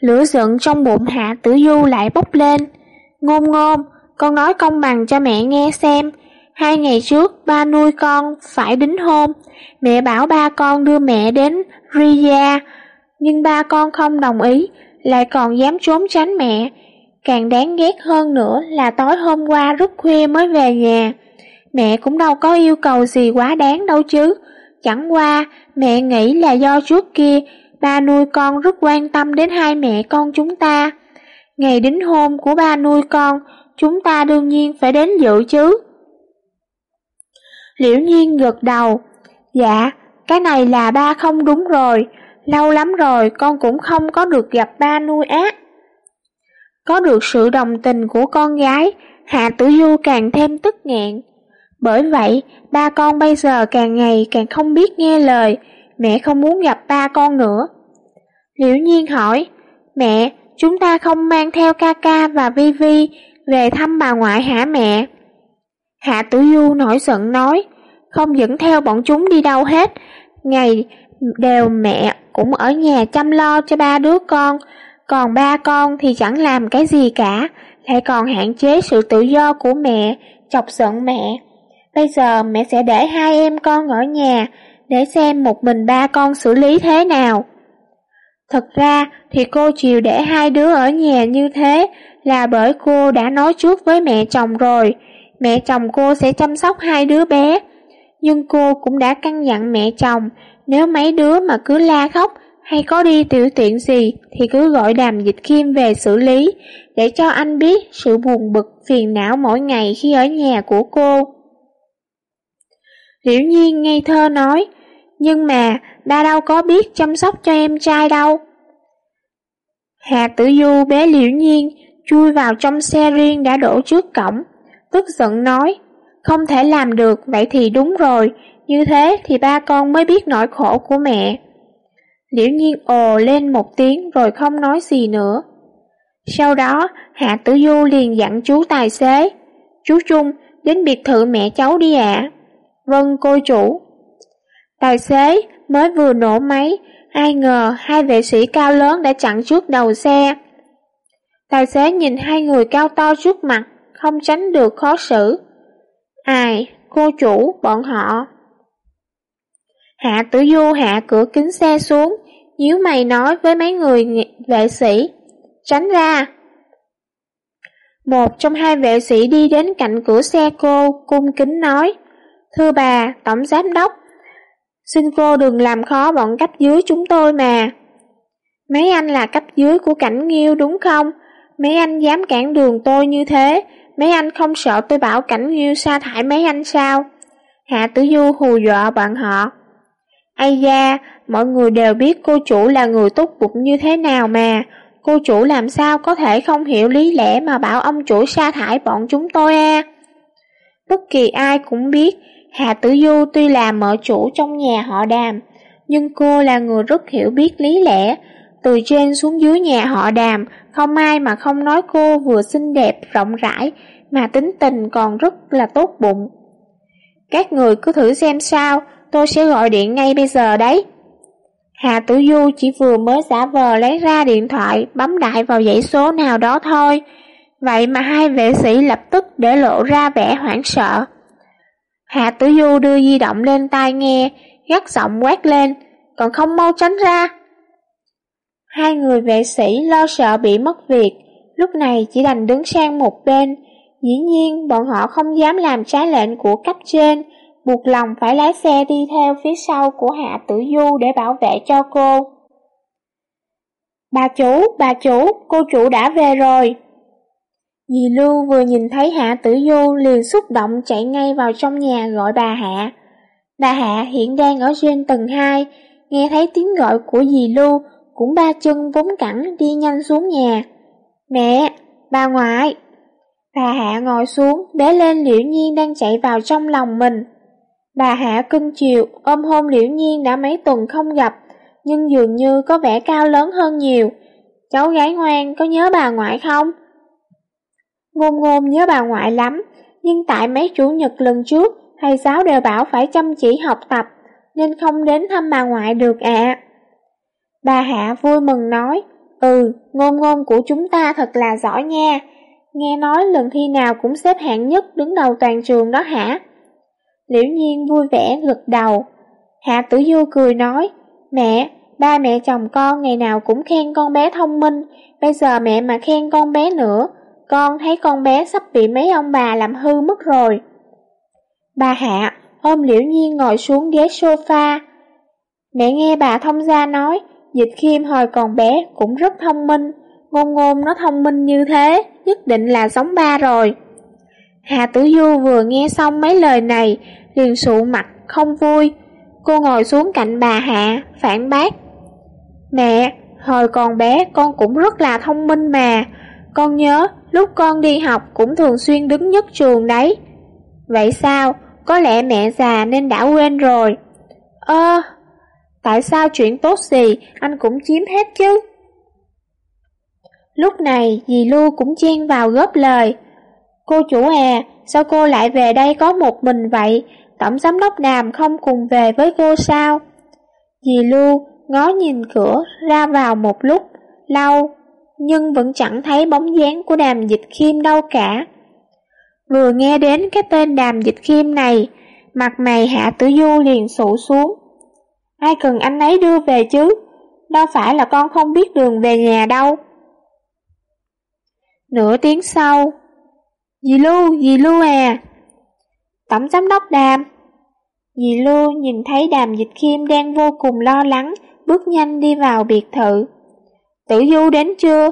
Lửa giận trong bụng hạ tử du lại bốc lên. Ngôn ngôn, con nói công bằng cho mẹ nghe xem. Hai ngày trước, ba nuôi con, phải đính hôn. Mẹ bảo ba con đưa mẹ đến Ria, nhưng ba con không đồng ý, lại còn dám trốn tránh mẹ. Càng đáng ghét hơn nữa là tối hôm qua rất khuya mới về nhà. Mẹ cũng đâu có yêu cầu gì quá đáng đâu chứ. Chẳng qua, mẹ nghĩ là do trước kia, ba nuôi con rất quan tâm đến hai mẹ con chúng ta. Ngày đính hôn của ba nuôi con, chúng ta đương nhiên phải đến dự chứ. Liễu nhiên gật đầu. Dạ, cái này là ba không đúng rồi. Lâu lắm rồi con cũng không có được gặp ba nuôi ác. Có được sự đồng tình của con gái, Hạ Tử Du càng thêm tức nghẹn. Bởi vậy, ba con bây giờ càng ngày càng không biết nghe lời, mẹ không muốn gặp ba con nữa. Liễu nhiên hỏi, mẹ, chúng ta không mang theo ca ca và Vi Vi về thăm bà ngoại hả mẹ? Hạ Tử Du nổi giận nói, không dẫn theo bọn chúng đi đâu hết, ngày đều mẹ cũng ở nhà chăm lo cho ba đứa con, còn ba con thì chẳng làm cái gì cả, lại còn hạn chế sự tự do của mẹ, chọc giận mẹ. Bây giờ mẹ sẽ để hai em con ở nhà, để xem một mình ba con xử lý thế nào. Thật ra thì cô chịu để hai đứa ở nhà như thế là bởi cô đã nói trước với mẹ chồng rồi, mẹ chồng cô sẽ chăm sóc hai đứa bé. Nhưng cô cũng đã căn dặn mẹ chồng, nếu mấy đứa mà cứ la khóc hay có đi tiểu tiện gì thì cứ gọi đàm dịch kim về xử lý, để cho anh biết sự buồn bực phiền não mỗi ngày khi ở nhà của cô. Liễu nhiên ngây thơ nói, nhưng mà ba đâu có biết chăm sóc cho em trai đâu. Hà Tử Du bé liễu nhiên chui vào trong xe riêng đã đổ trước cổng, tức giận nói, không thể làm được vậy thì đúng rồi, như thế thì ba con mới biết nỗi khổ của mẹ. Liễu nhiên ồ lên một tiếng rồi không nói gì nữa. Sau đó, Hạ Tử Du liền dặn chú tài xế, chú Trung đến biệt thự mẹ cháu đi ạ. Vâng cô chủ. Tài xế mới vừa nổ máy, ai ngờ hai vệ sĩ cao lớn đã chặn trước đầu xe. Tài xế nhìn hai người cao to trước mặt, không tránh được khó xử. Ai, cô chủ, bọn họ. Hạ tử du hạ cửa kính xe xuống, nhíu mày nói với mấy người vệ sĩ, tránh ra. Một trong hai vệ sĩ đi đến cạnh cửa xe cô, cung kính nói, Thưa bà, tổng giám đốc, xin cô đừng làm khó bọn cấp dưới chúng tôi mà. Mấy anh là cấp dưới của cảnh nghiêu đúng không? Mấy anh dám cản đường tôi như thế, mấy anh không sợ tôi bảo cảnh nghiêu sa thải mấy anh sao? Hạ Tử Du hù dọa bọn họ. Ây da, mọi người đều biết cô chủ là người tốt bụng như thế nào mà, cô chủ làm sao có thể không hiểu lý lẽ mà bảo ông chủ sa thải bọn chúng tôi à? Bất kỳ ai cũng biết, Hà Tử Du tuy là mở chủ trong nhà họ đàm, nhưng cô là người rất hiểu biết lý lẽ. Từ trên xuống dưới nhà họ đàm, không ai mà không nói cô vừa xinh đẹp, rộng rãi, mà tính tình còn rất là tốt bụng. Các người cứ thử xem sao, tôi sẽ gọi điện ngay bây giờ đấy. Hà Tử Du chỉ vừa mới giả vờ lấy ra điện thoại, bấm đại vào dãy số nào đó thôi. Vậy mà hai vệ sĩ lập tức để lộ ra vẻ hoảng sợ. Hạ Tử Du đưa di động lên tai nghe, gắt giọng quát lên, còn không mau tránh ra. Hai người vệ sĩ lo sợ bị mất việc, lúc này chỉ đành đứng sang một bên. Dĩ nhiên bọn họ không dám làm trái lệnh của cấp trên, buộc lòng phải lái xe đi theo phía sau của Hạ Tử Du để bảo vệ cho cô. Bà chủ, bà chủ, cô chủ đã về rồi. Dì Lưu vừa nhìn thấy Hạ Tử Du liền xúc động chạy ngay vào trong nhà gọi bà Hạ. Bà Hạ hiện đang ở trên tầng 2, nghe thấy tiếng gọi của dì Lưu, cũng ba chân vốn cẳng đi nhanh xuống nhà. Mẹ, bà ngoại. Bà Hạ ngồi xuống, bế lên Liễu Nhiên đang chạy vào trong lòng mình. Bà Hạ cưng chiều, ôm hôn Liễu Nhiên đã mấy tuần không gặp, nhưng dường như có vẻ cao lớn hơn nhiều. Cháu gái ngoan có nhớ bà ngoại không? Ngôn ngôn nhớ bà ngoại lắm, nhưng tại mấy chủ nhật lần trước, thầy giáo đều bảo phải chăm chỉ học tập, nên không đến thăm bà ngoại được ạ. Bà Hạ vui mừng nói, ừ, ngôn ngôn của chúng ta thật là giỏi nha, nghe nói lần thi nào cũng xếp hạng nhất đứng đầu toàn trường đó hả? Liễu nhiên vui vẻ gật đầu. Hạ tử du cười nói, mẹ, ba mẹ chồng con ngày nào cũng khen con bé thông minh, bây giờ mẹ mà khen con bé nữa, con thấy con bé sắp bị mấy ông bà làm hư mất rồi. Bà Hạ ôm Liễu Nhiên ngồi xuống ghế sofa. Mẹ nghe bà thông gia nói, Dịch Khiêm hồi còn bé cũng rất thông minh, ngôn ngôn nó thông minh như thế, nhất định là giống ba rồi. Hà Tử Du vừa nghe xong mấy lời này, liền sụ mặt không vui. Cô ngồi xuống cạnh bà Hạ, phản bác. Mẹ, hồi còn bé con cũng rất là thông minh mà. Con nhớ lúc con đi học cũng thường xuyên đứng nhất trường đấy. Vậy sao? Có lẽ mẹ già nên đã quên rồi. Ơ, tại sao chuyện tốt gì anh cũng chiếm hết chứ? Lúc này dì Lưu cũng chen vào góp lời. Cô chủ à, sao cô lại về đây có một mình vậy? Tổng giám đốc Đàm không cùng về với cô sao? Dì Lưu ngó nhìn cửa ra vào một lúc, lâu, nhưng vẫn chẳng thấy bóng dáng của đàm dịch khiêm đâu cả. Vừa nghe đến cái tên đàm dịch khiêm này, mặt mày hạ tử du liền sụ xuống. Ai cần anh ấy đưa về chứ? Đâu phải là con không biết đường về nhà đâu. Nửa tiếng sau, Dì Lưu, dì Lưu à! Tổng giám đốc đàm. Dì Lưu nhìn thấy đàm dịch khiêm đang vô cùng lo lắng, bước nhanh đi vào biệt thự. Tử Du đến chưa?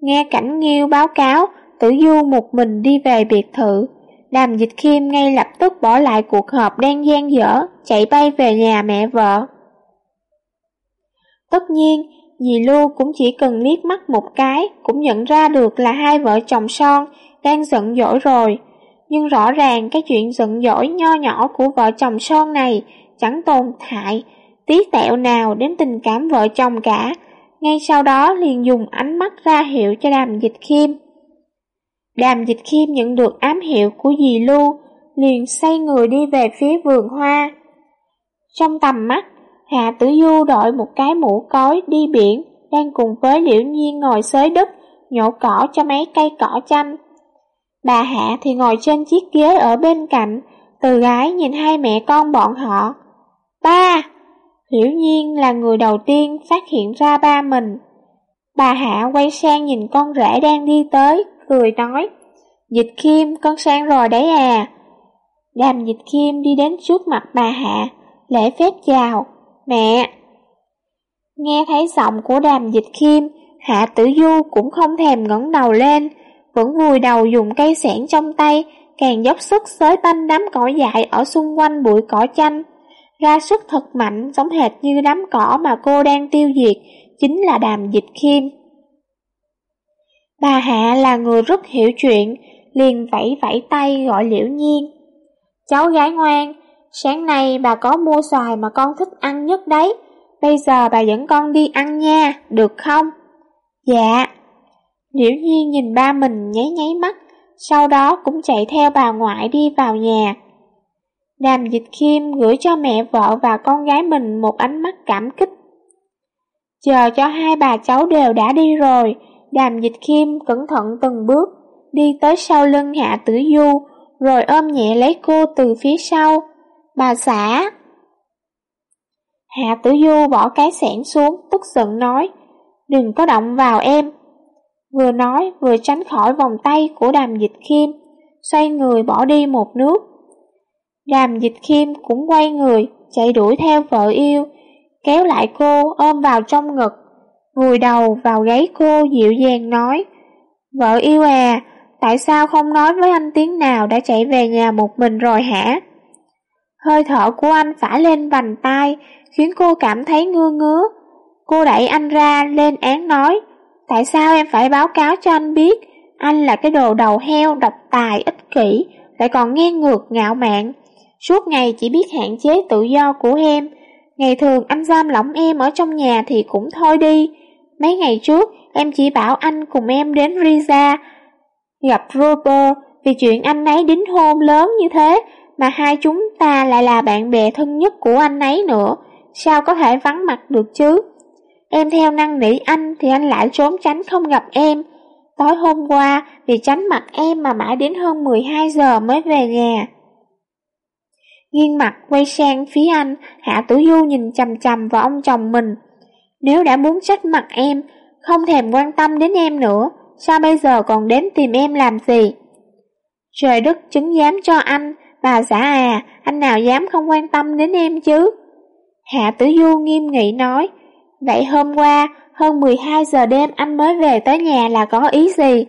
Nghe cảnh nghiêu báo cáo, Tử Du một mình đi về biệt thự. Đàm dịch khiêm ngay lập tức bỏ lại cuộc họp đang gian dở, chạy bay về nhà mẹ vợ. Tất nhiên, dì Lưu cũng chỉ cần liếc mắt một cái, cũng nhận ra được là hai vợ chồng son đang giận dỗi rồi. Nhưng rõ ràng cái chuyện giận dỗi nho nhỏ của vợ chồng son này chẳng tồn tại, tí tẹo nào đến tình cảm vợ chồng cả. Ngay sau đó liền dùng ánh mắt ra hiệu cho đàm dịch khiêm. Đàm dịch khiêm nhận được ám hiệu của dì Lưu, liền xoay người đi về phía vườn hoa. Trong tầm mắt, Hạ Tử Du đội một cái mũ cối đi biển, đang cùng với Liễu Nhiên ngồi xới đất, nhổ cỏ cho mấy cây cỏ chanh. Bà Hạ thì ngồi trên chiếc ghế ở bên cạnh, từ gái nhìn hai mẹ con bọn họ. Ba! Liễu Nhiên là người đầu tiên phát hiện ra ba mình. Bà Hạ quay sang nhìn con rể đang đi tới, cười nói. Dịch Kim, con sang rồi đấy à. Đàm Dịch Kim đi đến trước mặt bà Hạ, lễ phép chào. Mẹ! Nghe thấy giọng của đàm Dịch Kim, Hạ Tử Du cũng không thèm ngẩng đầu lên, vẫn vùi đầu dùng cây sẻn trong tay, càng dốc sức xới banh đám cỏ dại ở xung quanh bụi cỏ chanh. Ra sức thật mạnh, giống hệt như đám cỏ mà cô đang tiêu diệt, chính là đàm dịch khiêm. Bà Hạ là người rất hiểu chuyện, liền vẫy vẫy tay gọi liễu nhiên. Cháu gái ngoan, sáng nay bà có mua xoài mà con thích ăn nhất đấy, bây giờ bà dẫn con đi ăn nha, được không? Dạ. Liễu Nhiên nhìn ba mình nháy nháy mắt, sau đó cũng chạy theo bà ngoại đi vào nhà. Đàm Dịch Khiêm gửi cho mẹ vợ và con gái mình một ánh mắt cảm kích. Chờ cho hai bà cháu đều đã đi rồi, Đàm Dịch Khiêm cẩn thận từng bước, đi tới sau lưng Hạ Tử Du, rồi ôm nhẹ lấy cô từ phía sau. Bà xã! Hạ Tử Du bỏ cái sẻn xuống, tức giận nói, đừng có động vào em, Vừa nói vừa tránh khỏi vòng tay của đàm dịch khiêm, xoay người bỏ đi một nước. Đàm dịch khiêm cũng quay người, chạy đuổi theo vợ yêu, kéo lại cô ôm vào trong ngực, vùi đầu vào gáy cô dịu dàng nói, Vợ yêu à, tại sao không nói với anh tiếng nào đã chạy về nhà một mình rồi hả? Hơi thở của anh phả lên vành tai, khiến cô cảm thấy ngưa ngứa. Cô đẩy anh ra lên án nói, Tại sao em phải báo cáo cho anh biết Anh là cái đồ đầu heo, độc tài, ích kỷ Lại còn nghe ngược ngạo mạn Suốt ngày chỉ biết hạn chế tự do của em Ngày thường anh giam lỏng em ở trong nhà thì cũng thôi đi Mấy ngày trước, em chỉ bảo anh cùng em đến Riza, Gặp Robert, Vì chuyện anh ấy đính hôn lớn như thế Mà hai chúng ta lại là bạn bè thân nhất của anh ấy nữa Sao có thể vắng mặt được chứ Em theo năng nỉ anh thì anh lại trốn tránh không gặp em. Tối hôm qua, vì tránh mặt em mà mãi đến hơn 12 giờ mới về nhà. Nghiêng mặt quay sang phía anh, Hạ Tử Du nhìn chầm chầm vào ông chồng mình. Nếu đã muốn trách mặt em, không thèm quan tâm đến em nữa, sao bây giờ còn đến tìm em làm gì? Trời đất chứng giám cho anh, Bà xã à, anh nào dám không quan tâm đến em chứ? Hạ Tử Du nghiêm nghị nói, vậy hôm qua, hơn 12 giờ đêm anh mới về tới nhà là có ý gì?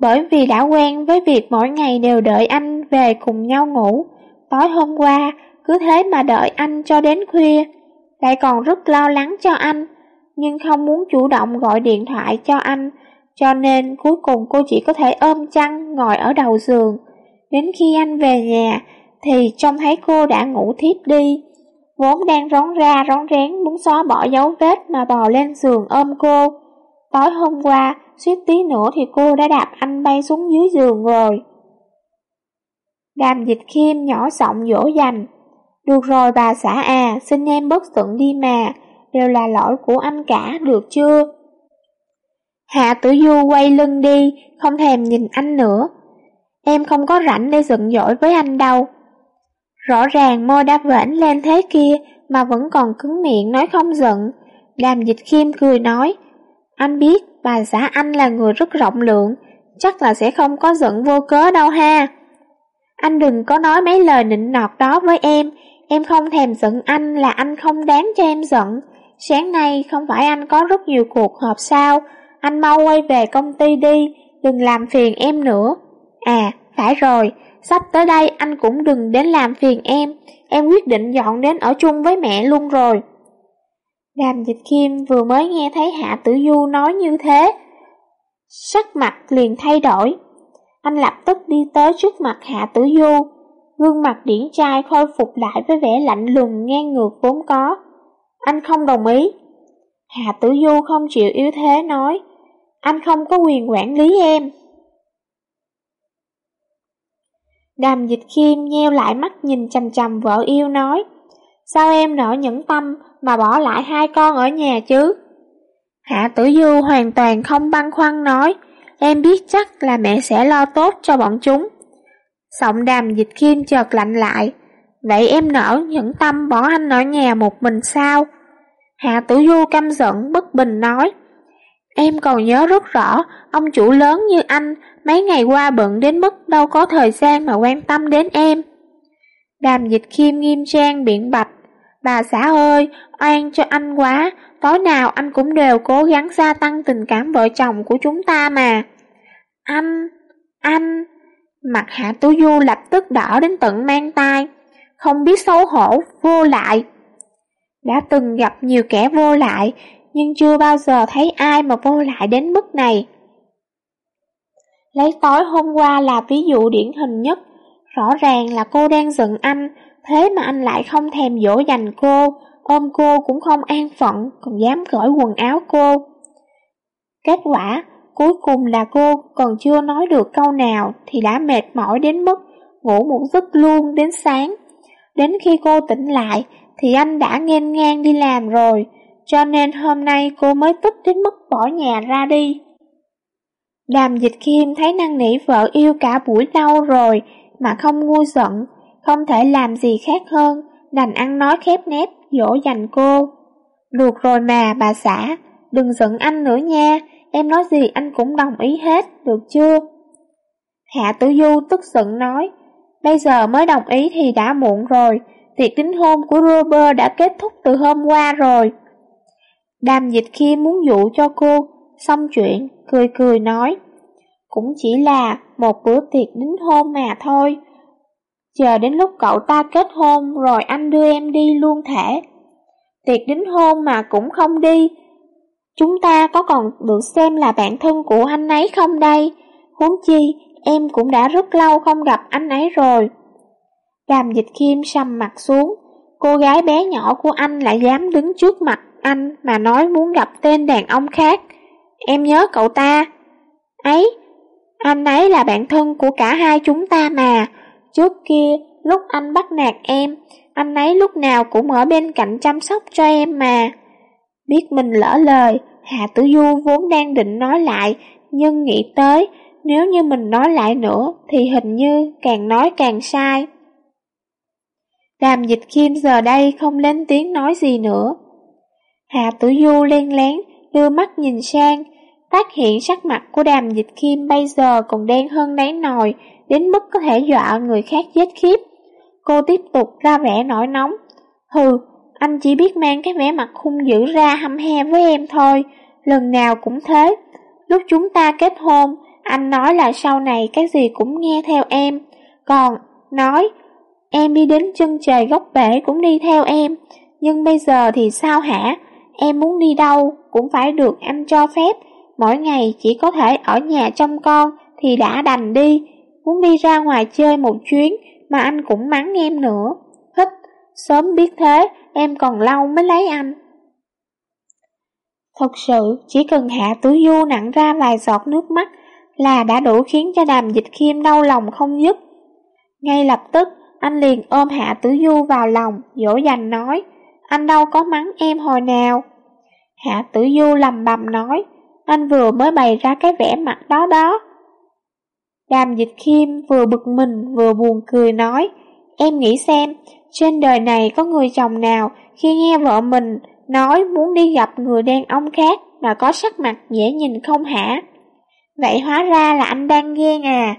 Bởi vì đã quen với việc mỗi ngày đều đợi anh về cùng nhau ngủ, tối hôm qua cứ thế mà đợi anh cho đến khuya, lại còn rất lo lắng cho anh, nhưng không muốn chủ động gọi điện thoại cho anh, cho nên cuối cùng cô chỉ có thể ôm chăn ngồi ở đầu giường. Đến khi anh về nhà, thì trông thấy cô đã ngủ thiếp đi. Vốn đang rón ra rón rén muốn xóa bỏ dấu vết mà bò lên giường ôm cô. Tối hôm qua, suýt tí nữa thì cô đã đạp anh bay xuống dưới giường rồi. Đàm dịch khiêm nhỏ giọng dỗ dành. Được rồi bà xã à, xin em bất giận đi mà, đều là lỗi của anh cả, được chưa? Hạ tử du quay lưng đi, không thèm nhìn anh nữa. Em không có rảnh để giận dỗi với anh đâu. Rõ ràng môi đã vểnh lên thế kia mà vẫn còn cứng miệng nói không giận. Đàm dịch khiêm cười nói, anh biết bà xã anh là người rất rộng lượng, chắc là sẽ không có giận vô cớ đâu ha. Anh đừng có nói mấy lời nịnh nọt đó với em, em không thèm giận anh là anh không đáng cho em giận. Sáng nay không phải anh có rất nhiều cuộc họp sao, anh mau quay về công ty đi, đừng làm phiền em nữa. À, phải rồi, sắp tới đây anh cũng đừng đến làm phiền em, em quyết định dọn đến ở chung với mẹ luôn rồi. Đàm dịch kim vừa mới nghe thấy Hạ Tử Du nói như thế. Sắc mặt liền thay đổi. Anh lập tức đi tới trước mặt Hạ Tử Du. Gương mặt điển trai khôi phục lại với vẻ lạnh lùng ngang ngược vốn có. Anh không đồng ý. Hạ Tử Du không chịu yếu thế nói. Anh không có quyền quản lý em. Đàm dịch khiêm nheo lại mắt nhìn chầm chầm vợ yêu nói. Sao em nỡ nhẫn tâm mà bỏ lại hai con ở nhà chứ? Hạ tử du hoàn toàn không băn khoăn nói, em biết chắc là mẹ sẽ lo tốt cho bọn chúng. Giọng đàm dịch kim chợt lạnh lại, vậy em nỡ nhẫn tâm bỏ anh ở nhà một mình sao? Hạ tử du căm giận bất bình nói, em còn nhớ rất rõ, ông chủ lớn như anh mấy ngày qua bận đến mức đâu có thời gian mà quan tâm đến em. Đàm dịch kim nghiêm trang biện bạch, Bà xã ơi, oan cho anh quá, tối nào anh cũng đều cố gắng gia tăng tình cảm vợ chồng của chúng ta mà. Anh, anh, mặt hạ tú du lập tức đỏ đến tận mang tai, không biết xấu hổ, vô lại. Đã từng gặp nhiều kẻ vô lại, nhưng chưa bao giờ thấy ai mà vô lại đến mức này. Lấy tối hôm qua là ví dụ điển hình nhất, rõ ràng là cô đang giận anh, Thế mà anh lại không thèm dỗ dành cô, ôm cô cũng không an phận, còn dám cởi quần áo cô. Kết quả, cuối cùng là cô còn chưa nói được câu nào thì đã mệt mỏi đến mức ngủ một giấc luôn đến sáng. Đến khi cô tỉnh lại thì anh đã nghênh ngang đi làm rồi, cho nên hôm nay cô mới tức đến mức bỏ nhà ra đi. Đàm dịch kim thấy năng nỉ vợ yêu cả buổi lâu rồi mà không ngu giận, không thể làm gì khác hơn, đành ăn nói khép nép, dỗ dành cô. Được rồi mà, bà xã, đừng giận anh nữa nha, em nói gì anh cũng đồng ý hết, được chưa? Hạ Tử Du tức giận nói, bây giờ mới đồng ý thì đã muộn rồi, tiệc đính hôn của Robert đã kết thúc từ hôm qua rồi. Đàm dịch khi muốn dụ cho cô, xong chuyện, cười cười nói, cũng chỉ là một bữa tiệc đính hôn mà thôi, Chờ đến lúc cậu ta kết hôn rồi anh đưa em đi luôn thể. Tiệc đính hôn mà cũng không đi. Chúng ta có còn được xem là bạn thân của anh ấy không đây? Huống chi, em cũng đã rất lâu không gặp anh ấy rồi. Đàm dịch kim sầm mặt xuống, cô gái bé nhỏ của anh lại dám đứng trước mặt anh mà nói muốn gặp tên đàn ông khác. Em nhớ cậu ta. Ấy, anh ấy là bạn thân của cả hai chúng ta mà. Trước kia, lúc anh bắt nạt em, anh ấy lúc nào cũng ở bên cạnh chăm sóc cho em mà. Biết mình lỡ lời, Hạ Tử Du vốn đang định nói lại, nhưng nghĩ tới, nếu như mình nói lại nữa thì hình như càng nói càng sai. Đàm dịch kim giờ đây không lên tiếng nói gì nữa. Hạ Tử Du len lén, đưa mắt nhìn sang, phát hiện sắc mặt của đàm dịch kim bây giờ còn đen hơn đáy nồi, đến mức có thể dọa người khác chết khiếp. Cô tiếp tục ra vẻ nổi nóng. Hừ, anh chỉ biết mang cái vẻ mặt hung dữ ra hâm he với em thôi, lần nào cũng thế. Lúc chúng ta kết hôn, anh nói là sau này cái gì cũng nghe theo em, còn nói em đi đến chân trời góc bể cũng đi theo em, nhưng bây giờ thì sao hả? Em muốn đi đâu cũng phải được anh cho phép, mỗi ngày chỉ có thể ở nhà trông con thì đã đành đi, muốn đi ra ngoài chơi một chuyến mà anh cũng mắng em nữa. Hít, sớm biết thế, em còn lâu mới lấy anh. Thật sự, chỉ cần hạ tứ du nặng ra vài giọt nước mắt là đã đủ khiến cho đàm dịch khiêm đau lòng không dứt. Ngay lập tức, anh liền ôm hạ tứ du vào lòng, dỗ dành nói, anh đâu có mắng em hồi nào. Hạ tử du lầm bầm nói, anh vừa mới bày ra cái vẻ mặt đó đó. Đàm dịch khiêm vừa bực mình vừa buồn cười nói, em nghĩ xem, trên đời này có người chồng nào khi nghe vợ mình nói muốn đi gặp người đàn ông khác mà có sắc mặt dễ nhìn không hả? Vậy hóa ra là anh đang ghen à?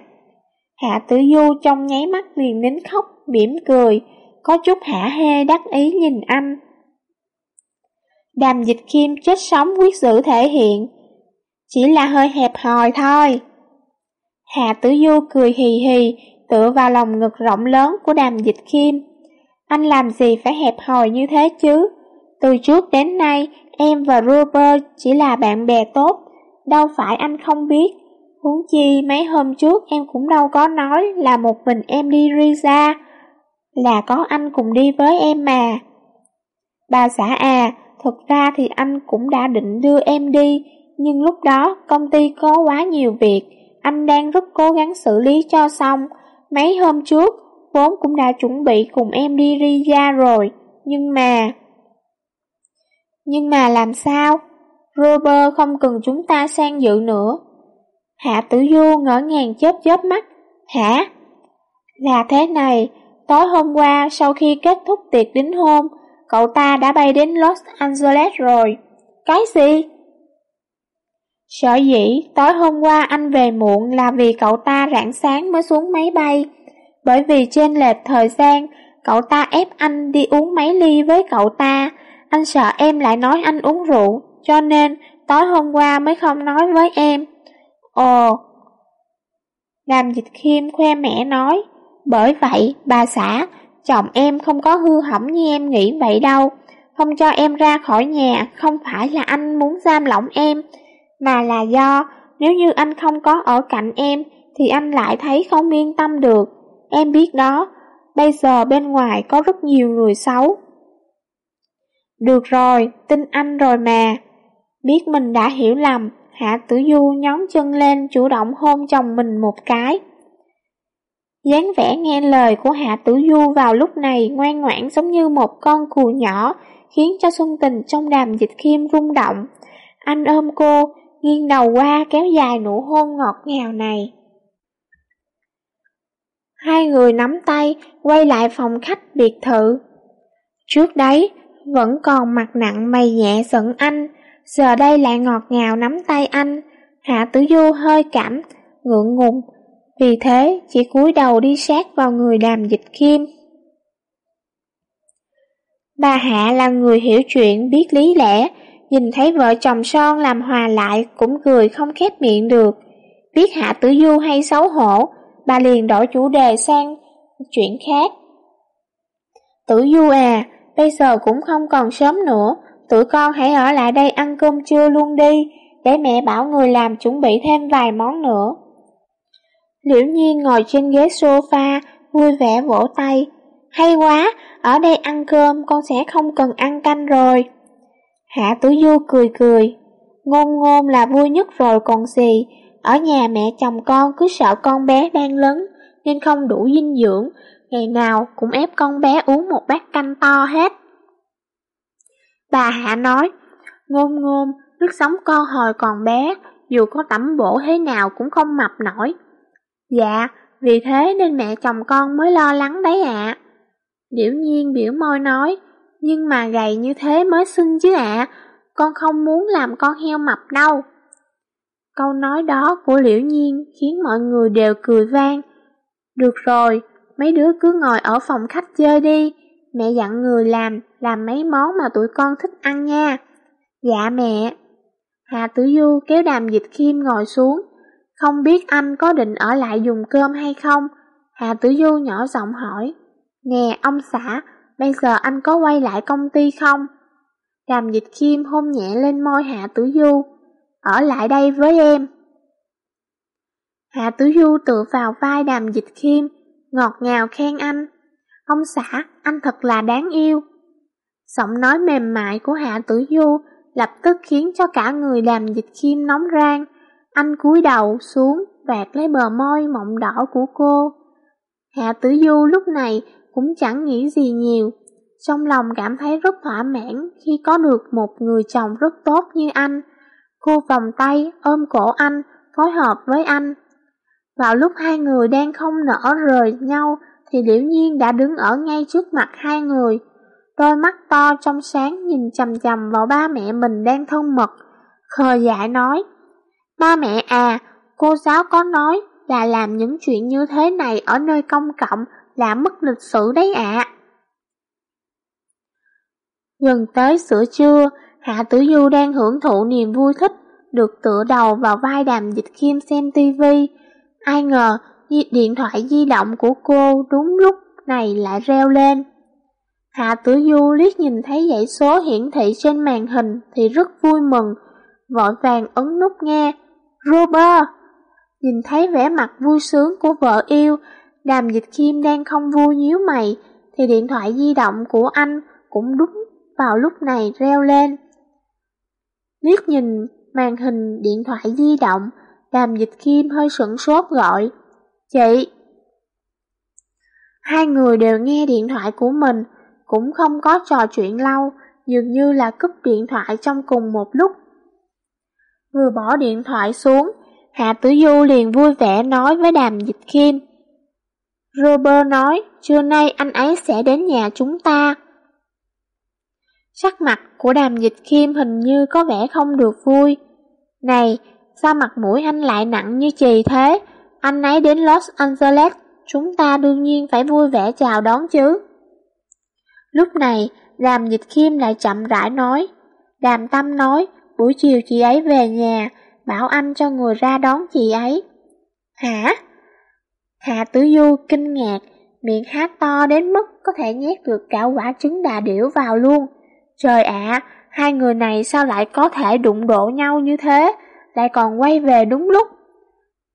Hạ tử du trong nháy mắt liền nín khóc, mỉm cười, có chút hả hê đắc ý nhìn anh. Đàm dịch kim chết sống quyết giữ thể hiện, chỉ là hơi hẹp hòi thôi. Hạ tử du cười hì hì, tựa vào lòng ngực rộng lớn của đàm dịch kim. Anh làm gì phải hẹp hòi như thế chứ? Từ trước đến nay, em và Robert chỉ là bạn bè tốt, đâu phải anh không biết. Huống chi mấy hôm trước em cũng đâu có nói là một mình em đi Riza, là có anh cùng đi với em mà. Bà xã à, thực ra thì anh cũng đã định đưa em đi, nhưng lúc đó công ty có quá nhiều việc, anh đang rất cố gắng xử lý cho xong. Mấy hôm trước, vốn cũng đã chuẩn bị cùng em đi Riga rồi, nhưng mà... Nhưng mà làm sao? Robert không cần chúng ta sang dự nữa. Hạ tử du ngỡ ngàng chớp chớp mắt. Hả? Là thế này, tối hôm qua sau khi kết thúc tiệc đính hôn, cậu ta đã bay đến Los Angeles rồi. Cái gì? Sở dĩ tối hôm qua anh về muộn là vì cậu ta rạng sáng mới xuống máy bay. Bởi vì trên lệch thời gian, cậu ta ép anh đi uống mấy ly với cậu ta. Anh sợ em lại nói anh uống rượu, cho nên tối hôm qua mới không nói với em. Ồ! làm dịch khiêm khoe mẹ nói, bởi vậy bà xã, chồng em không có hư hỏng như em nghĩ vậy đâu. Không cho em ra khỏi nhà không phải là anh muốn giam lỏng em, mà là do nếu như anh không có ở cạnh em thì anh lại thấy không yên tâm được. Em biết đó, bây giờ bên ngoài có rất nhiều người xấu. Được rồi, tin anh rồi mà. Biết mình đã hiểu lầm, Hạ Tử Du nhón chân lên chủ động hôn chồng mình một cái. dáng vẻ nghe lời của Hạ Tử Du vào lúc này ngoan ngoãn giống như một con cừu nhỏ, khiến cho Xuân Tình trong đàm dịch khiêm rung động. Anh ôm cô, nghiêng đầu qua kéo dài nụ hôn ngọt ngào này. Hai người nắm tay, quay lại phòng khách biệt thự. Trước đấy, vẫn còn mặt nặng mày nhẹ giận anh, giờ đây lại ngọt ngào nắm tay anh. Hạ Tử Du hơi cảm, ngượng ngùng, vì thế chỉ cúi đầu đi sát vào người đàm dịch kim. Bà Hạ là người hiểu chuyện, biết lý lẽ, nhìn thấy vợ chồng son làm hòa lại cũng cười không khép miệng được. Biết Hạ Tử Du hay xấu hổ, bà liền đổi chủ đề sang chuyện khác. Tử Du à, bây giờ cũng không còn sớm nữa, tụi con hãy ở lại đây ăn cơm trưa luôn đi, để mẹ bảo người làm chuẩn bị thêm vài món nữa. Liễu Nhiên ngồi trên ghế sofa, vui vẻ vỗ tay. Hay quá, ở đây ăn cơm con sẽ không cần ăn canh rồi. Hạ Tử Du cười cười, ngôn ngôn là vui nhất rồi còn gì, ở nhà mẹ chồng con cứ sợ con bé đang lớn nên không đủ dinh dưỡng, ngày nào cũng ép con bé uống một bát canh to hết. Bà Hạ nói, ngôn ngôn, nước sống con hồi còn bé, dù có tẩm bổ thế nào cũng không mập nổi. Dạ, vì thế nên mẹ chồng con mới lo lắng đấy ạ. Điểu nhiên biểu môi nói, nhưng mà gầy như thế mới xinh chứ ạ, con không muốn làm con heo mập đâu. Câu nói đó của Liễu Nhiên khiến mọi người đều cười vang. Được rồi, mấy đứa cứ ngồi ở phòng khách chơi đi, mẹ dặn người làm, làm mấy món mà tụi con thích ăn nha. Dạ mẹ. Hà Tử Du kéo đàm dịch khiêm ngồi xuống, không biết anh có định ở lại dùng cơm hay không? Hà Tử Du nhỏ giọng hỏi. Nè ông xã, bây giờ anh có quay lại công ty không? Đàm dịch khiêm hôn nhẹ lên môi Hạ Tử Du. Ở lại đây với em. Hạ Tử Du tựa vào vai đàm dịch khiêm, ngọt ngào khen anh. Ông xã, anh thật là đáng yêu. Giọng nói mềm mại của Hạ Tử Du lập tức khiến cho cả người đàm dịch khiêm nóng rang. Anh cúi đầu xuống, vạt lấy bờ môi mọng đỏ của cô. Hạ Tử Du lúc này cũng chẳng nghĩ gì nhiều, trong lòng cảm thấy rất thỏa mãn khi có được một người chồng rất tốt như anh. Cô vòng tay ôm cổ anh, phối hợp với anh. Vào lúc hai người đang không nở rời nhau thì Liễu Nhiên đã đứng ở ngay trước mặt hai người. Đôi mắt to trong sáng nhìn chầm chầm vào ba mẹ mình đang thân mật. Khờ dại nói, ba mẹ à, cô giáo có nói là làm những chuyện như thế này ở nơi công cộng là mất lịch sử đấy ạ. Gần tới sữa trưa, Hạ Tử Du đang hưởng thụ niềm vui thích, được tựa đầu vào vai đàm dịch khiêm xem tivi. Ai ngờ, điện thoại di động của cô đúng lúc này lại reo lên. Hạ Tử Du liếc nhìn thấy dãy số hiển thị trên màn hình thì rất vui mừng, vội vàng ấn nút nghe. Robert! Nhìn thấy vẻ mặt vui sướng của vợ yêu, đàm dịch khiêm đang không vui nhíu mày, thì điện thoại di động của anh cũng đúng vào lúc này reo lên. Liếc nhìn màn hình điện thoại di động, đàm dịch khiêm hơi sửng sốt gọi. Chị! Hai người đều nghe điện thoại của mình, cũng không có trò chuyện lâu, dường như là cúp điện thoại trong cùng một lúc. Vừa bỏ điện thoại xuống, Hạ Tử Du liền vui vẻ nói với đàm dịch khiêm. Robert nói, trưa nay anh ấy sẽ đến nhà chúng ta. Sắc mặt của đàm dịch khiêm hình như có vẻ không được vui. Này, sao mặt mũi anh lại nặng như chì thế? Anh ấy đến Los Angeles, chúng ta đương nhiên phải vui vẻ chào đón chứ. Lúc này, đàm dịch khiêm lại chậm rãi nói. Đàm tâm nói, buổi chiều chị ấy về nhà, bảo anh cho người ra đón chị ấy. Hả? Hạ Tử Du kinh ngạc, miệng há to đến mức có thể nhét được cả quả trứng đà điểu vào luôn. Trời ạ, hai người này sao lại có thể đụng độ nhau như thế, lại còn quay về đúng lúc.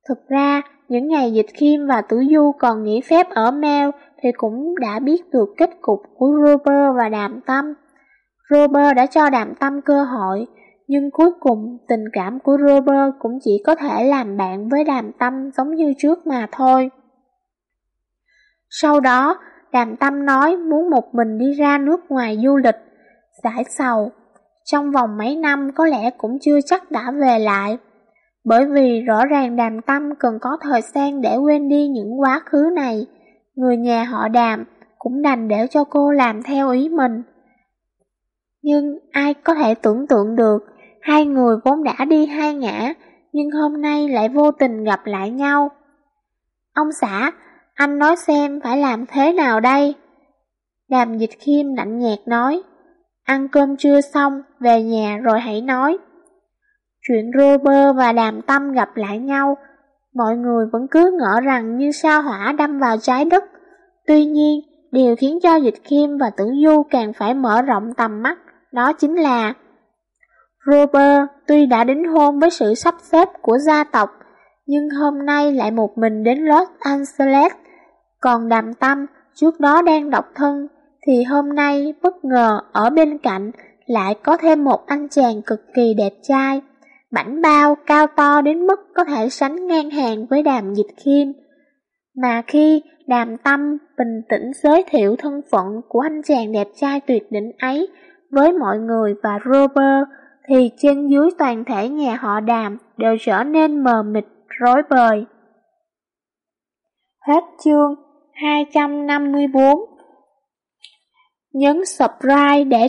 Thực ra, những ngày Dịch Khiêm và Tử Du còn nghỉ phép ở Mel thì cũng đã biết được kết cục của Robert và Đàm Tâm. Robert đã cho Đàm Tâm cơ hội, nhưng cuối cùng tình cảm của Robert cũng chỉ có thể làm bạn với Đàm Tâm giống như trước mà thôi. Sau đó, Đàm Tâm nói muốn một mình đi ra nước ngoài du lịch, giải sầu. Trong vòng mấy năm có lẽ cũng chưa chắc đã về lại. Bởi vì rõ ràng đàm tâm cần có thời gian để quên đi những quá khứ này. Người nhà họ đàm cũng đành để cho cô làm theo ý mình. Nhưng ai có thể tưởng tượng được, hai người vốn đã đi hai ngã, nhưng hôm nay lại vô tình gặp lại nhau. Ông xã, anh nói xem phải làm thế nào đây? Đàm dịch khiêm lạnh nhạt nói. Ăn cơm trưa xong, về nhà rồi hãy nói. Chuyện Robert và Đàm Tâm gặp lại nhau, mọi người vẫn cứ ngỡ rằng như sao hỏa đâm vào trái đất. Tuy nhiên, điều khiến cho Dịch Kim và Tử Du càng phải mở rộng tầm mắt, đó chính là Robert tuy đã đính hôn với sự sắp xếp của gia tộc, nhưng hôm nay lại một mình đến Los Angeles. Còn Đàm Tâm trước đó đang độc thân thì hôm nay bất ngờ ở bên cạnh lại có thêm một anh chàng cực kỳ đẹp trai, bảnh bao cao to đến mức có thể sánh ngang hàng với đàm dịch khiêm. Mà khi đàm tâm bình tĩnh giới thiệu thân phận của anh chàng đẹp trai tuyệt đỉnh ấy với mọi người và Robert, thì trên dưới toàn thể nhà họ đàm đều trở nên mờ mịt, rối bời. Hết chương 254 Nhấn subscribe để